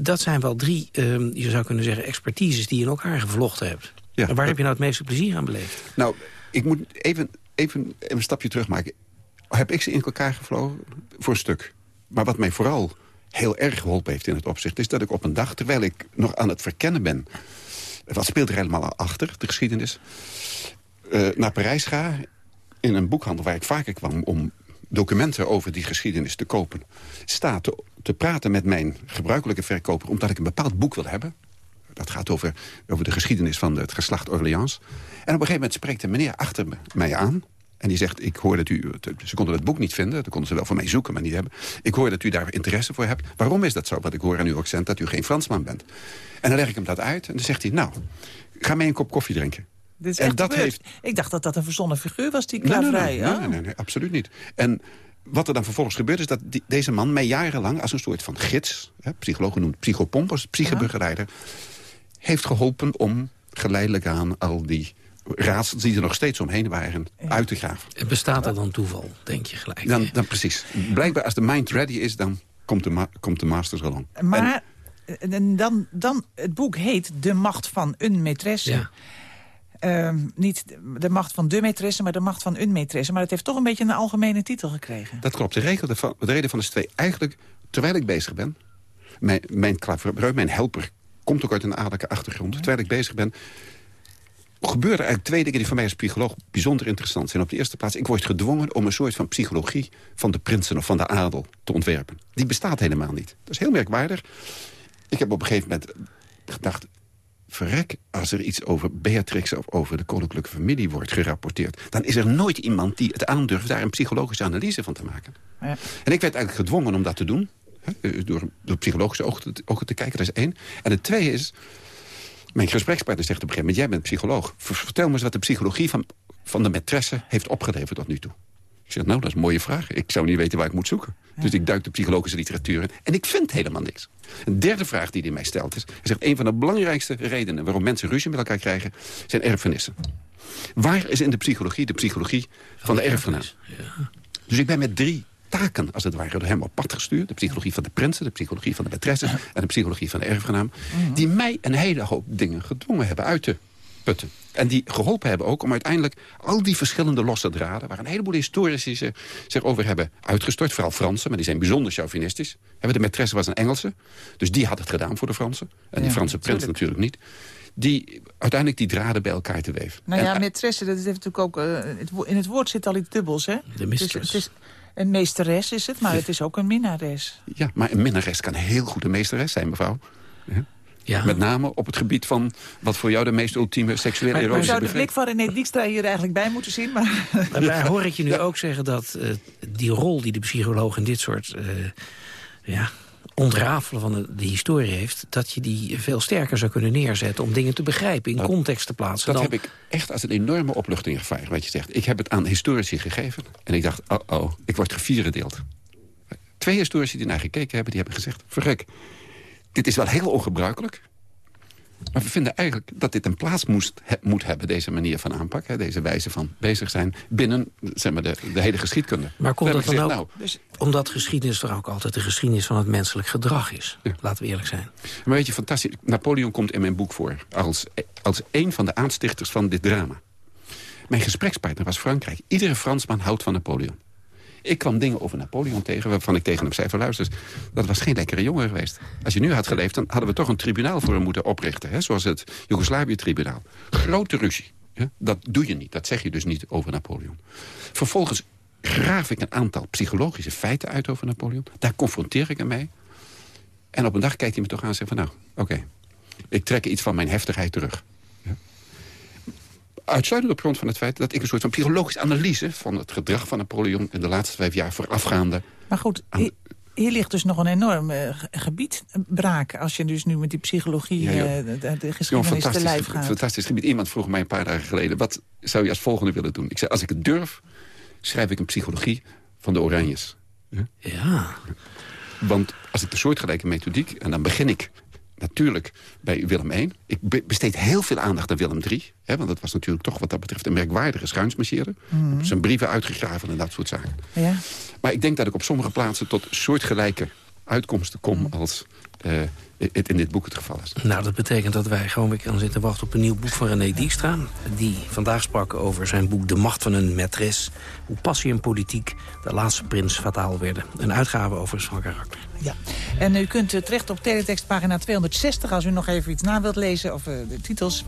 Dat zijn wel drie, ehm, je zou kunnen zeggen, expertises die je in elkaar gevlochten hebt. Ja, en waar heb je nou het meeste plezier aan beleefd? Nou, ik moet even, even een stapje terug maken. Heb ik ze in elkaar gevlogen? Voor een stuk. Maar wat mij vooral heel erg geholpen heeft in het opzicht... is dat ik op een dag, terwijl ik nog aan het verkennen ben... wat speelt er helemaal achter, de geschiedenis... eh, naar Parijs ga, in een boekhandel waar ik vaker kwam... om documenten over die geschiedenis te kopen... sta te, te praten met mijn gebruikelijke verkoper... omdat ik een bepaald boek wil hebben. Dat gaat over, over de geschiedenis van het geslacht Orleans. En op een gegeven moment spreekt een meneer achter me, mij aan... En die zegt, ik hoor dat u... Ze konden het boek niet vinden. Dat konden ze wel voor mij zoeken, maar niet hebben. Ik hoor dat u daar interesse voor hebt. Waarom is dat zo? Want ik hoor aan uw accent dat u geen Fransman bent. En dan leg ik hem dat uit. En dan zegt hij, nou, ga mee een kop koffie drinken. Dit en dat gebeurd. heeft... Ik dacht dat dat een verzonnen figuur was, die Nee, nee, nee, Oh. nee, nee, nee, absoluut niet. En wat er dan vervolgens gebeurt is dat die- deze man mij jarenlang... als een soort van gids, hè, psycholoog genoemd psychopompers, psychebegeleider... heeft geholpen om geleidelijk aan al die raadsels die er nog steeds omheen waren uit te graven. Bestaat er dan toeval, denk je gelijk? Dan, dan precies. Blijkbaar als de mind ready is, dan komt de, ma komt de masters along. Maar eh, en dan, dan, het boek heet De Macht van een Maîtresse. Ehm, niet de macht van de maîtresse, maar de macht van een maîtresse. Maar het heeft toch een beetje een algemene titel gekregen. Dat klopt. De, regel ervan, de reden van de twee eigenlijk, terwijl ik bezig ben... mijn, mijn klaverbreu, mijn helper, komt ook uit een adellijke achtergrond. Terwijl ik bezig ben, gebeuren eigenlijk twee dingen... die voor mij als psycholoog bijzonder interessant zijn. Op de eerste plaats, ik word gedwongen om een soort van psychologie... van de prinsen of van de adel te ontwerpen. Die bestaat helemaal niet. Dat is heel merkwaardig. Ik heb op een gegeven moment gedacht... verrek, als er iets over Beatrix of over de koninklijke familie wordt gerapporteerd... dan is er nooit iemand die het aandurft daar een psychologische analyse van te maken. Ja. En ik werd eigenlijk gedwongen om dat te doen. Hè, door, door psychologische ogen te, ogen te kijken, dat is één. En het tweede is, mijn gesprekspartner zegt op een gegeven moment... jij bent psycholoog, vertel me eens wat de psychologie van, van de maîtresse heeft opgeleverd tot nu toe. Ik zeg, nou, dat is een mooie vraag. Ik zou niet weten waar ik moet zoeken. Dus ik duik de psychologische literatuur in. En ik vind helemaal niks. Een derde vraag die hij mij stelt is... Hij zegt, een van de belangrijkste redenen waarom mensen ruzie met elkaar krijgen... zijn erfenissen. Waar is in de psychologie de psychologie van de erfgenaam? Dus ik ben met drie taken, als het ware, door hem op pad gestuurd. De psychologie van de prinsen, de psychologie van de maîtresses... en de psychologie van de erfgenaam. Mhm. Die mij een hele hoop dingen gedwongen hebben uit te putten. En die geholpen hebben ook om uiteindelijk al die verschillende losse draden... waar een heleboel historici zich, zich over hebben uitgestort. Vooral Fransen, maar die zijn bijzonder chauvinistisch. De maîtresse was een Engelse, dus die had het gedaan voor de Fransen. En die Franse prins natuurlijk niet die uiteindelijk die draden bij elkaar te weven. Nou ja, maîtresse, dat heeft natuurlijk ook... Uh, in het woord zit al iets dubbels, hè? De mistress. Het is, een meesteres is het, maar het is ook een minnares. Ja, maar een minnares kan heel goed een meesteres zijn, mevrouw. Ja. Ja. Met name op het gebied van wat voor jou de meest ultieme seksuele erotische zou de blik van René Dijkstra hier eigenlijk bij moeten zien. Maar, maar daar hoor ik je nu ook zeggen dat uh, die rol die de psycholoog in dit soort... Uh, ja, ontrafelen van de, de, historie heeft... dat je die veel sterker zou kunnen neerzetten... om dingen te begrijpen, in context te plaatsen. Dat heb ik echt als een enorme opluchting ervaren, wat je zegt. Ik heb het aan historici gegeven en ik dacht, oh oh, ik word gevierendeeld. Twee historici die naar gekeken hebben, die hebben gezegd... verrek, dit is wel heel ongebruikelijk. Maar we vinden eigenlijk dat dit een plaats moest, moet hebben, deze manier van aanpak. Hè, deze wijze van bezig zijn binnen zeg maar, de, de hele geschiedkunde. Maar komt dat dan ook, nou, dus, omdat geschiedenis toch ook altijd de geschiedenis van het menselijk gedrag is? Laten we eerlijk zijn. Maar weet je, fantastisch. Napoleon komt in mijn boek voor als, als een van de aanstichters van dit drama. Mijn gesprekspartner was Frankrijk. Iedere Fransman houdt van Napoleon. Ik kwam dingen over Napoleon tegen waarvan ik tegen hem zei... van luister, dat was geen lekkere jongen geweest. Als je nu had geleefd, dan hadden we toch een tribunaal voor hem moeten oprichten. Hè? Zoals het Joegoslavië-tribunaal. Grote ruzie. Dat doe je niet. Dat zeg je dus niet over Napoleon. Vervolgens graaf ik een aantal psychologische feiten uit over Napoleon. Daar confronteer ik hem mee. En op een dag kijkt hij me toch aan en zegt van... nou, oké, ik trek iets van mijn heftigheid terug uitsluitend op grond van het feit dat ik een soort van psychologische analyse... van het gedrag van Napoleon in de laatste vijf jaar voorafgaande... Maar goed, hier, ligt dus nog een enorm uh, gebied braak... als je dus nu met die psychologie ja, uh, de, de geschiedenis te lijf gaat. Fantastisch gebied. Iemand vroeg mij een paar dagen geleden... wat zou je als volgende willen doen? Ik zei, als ik het durf, schrijf ik een psychologie van de Oranjes. Ja. ja. Want als ik de soortgelijke methodiek... en dan begin ik natuurlijk bij Willem I. Ik besteed heel veel aandacht aan Willem III. Hè, want dat was natuurlijk toch wat dat betreft een merkwaardige schuinsmarcheerder. Mm. Zijn brieven uitgegraven en dat soort zaken. Ja. Maar ik denk dat ik op sommige plaatsen tot soortgelijke uitkomsten kom... Mhm. als uh, het in dit boek het geval is. Nou, dat betekent dat wij gewoon weer kan zitten wachten op een nieuw boek van René Dijkstra. Die vandaag sprak over zijn boek De Macht van een Maîtresse. Hoe passie en politiek de laatste prins fataal werden. Een uitgave over van karakter. Ja, en u kunt terecht op teletextpagina 260 als u nog even iets na wilt lezen of uh, de titels.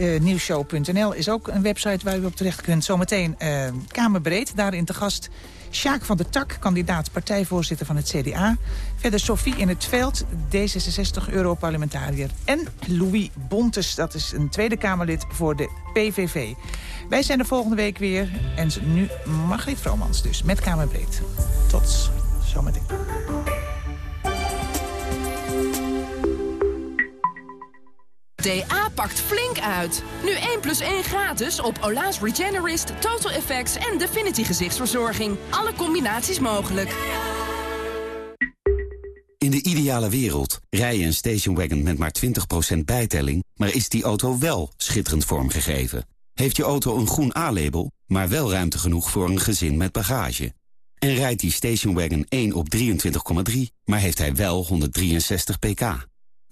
Uh, nieuwshow.nl is ook een website waar u op terecht kunt. Zometeen uh, Kamerbreed, daarin te gast Sjaak van der Tak, kandidaat partijvoorzitter van het CDA. Verder Sophie in het veld, D66-europarlementariër. En Louis Bontes, dat is een Tweede Kamerlid voor de PVV. Wij zijn er volgende week weer. En nu Margriet Vromans dus, met Kamerbreed. Tot zometeen. DA pakt flink uit. Nu 1 plus 1 gratis op Ola's Regenerist, Total Effects en Definity gezichtsverzorging. Alle combinaties mogelijk. In de ideale wereld rij je een stationwagon met maar 20% bijtelling... maar is die auto wel schitterend vormgegeven? Heeft je auto een groen A-label, maar wel ruimte genoeg voor een gezin met bagage? En rijdt die stationwagon 1 op 23,3, maar heeft hij wel 163 pk?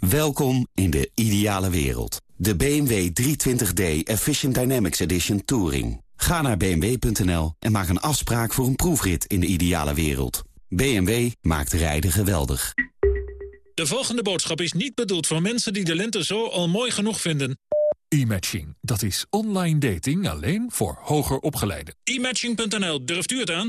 Welkom in de ideale wereld. De BMW 320d Efficient Dynamics Edition Touring. Ga naar bmw.nl en maak een afspraak voor een proefrit in de ideale wereld. BMW maakt rijden geweldig. De volgende boodschap is niet bedoeld voor mensen die de lente zo al mooi genoeg vinden. E-matching, dat is online dating alleen voor hoger opgeleiden. E-matching.nl, durft u het aan?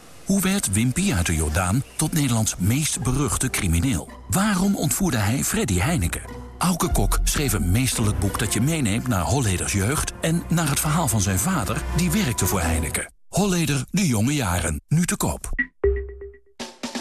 Hoe werd Wimpy uit de Jordaan tot Nederlands meest beruchte crimineel? Waarom ontvoerde hij Freddy Heineken? Auke Kok schreef een meesterlijk boek dat je meeneemt naar Holleders jeugd... en naar het verhaal van zijn vader, die werkte voor Heineken. Holleder, de jonge jaren, nu te koop.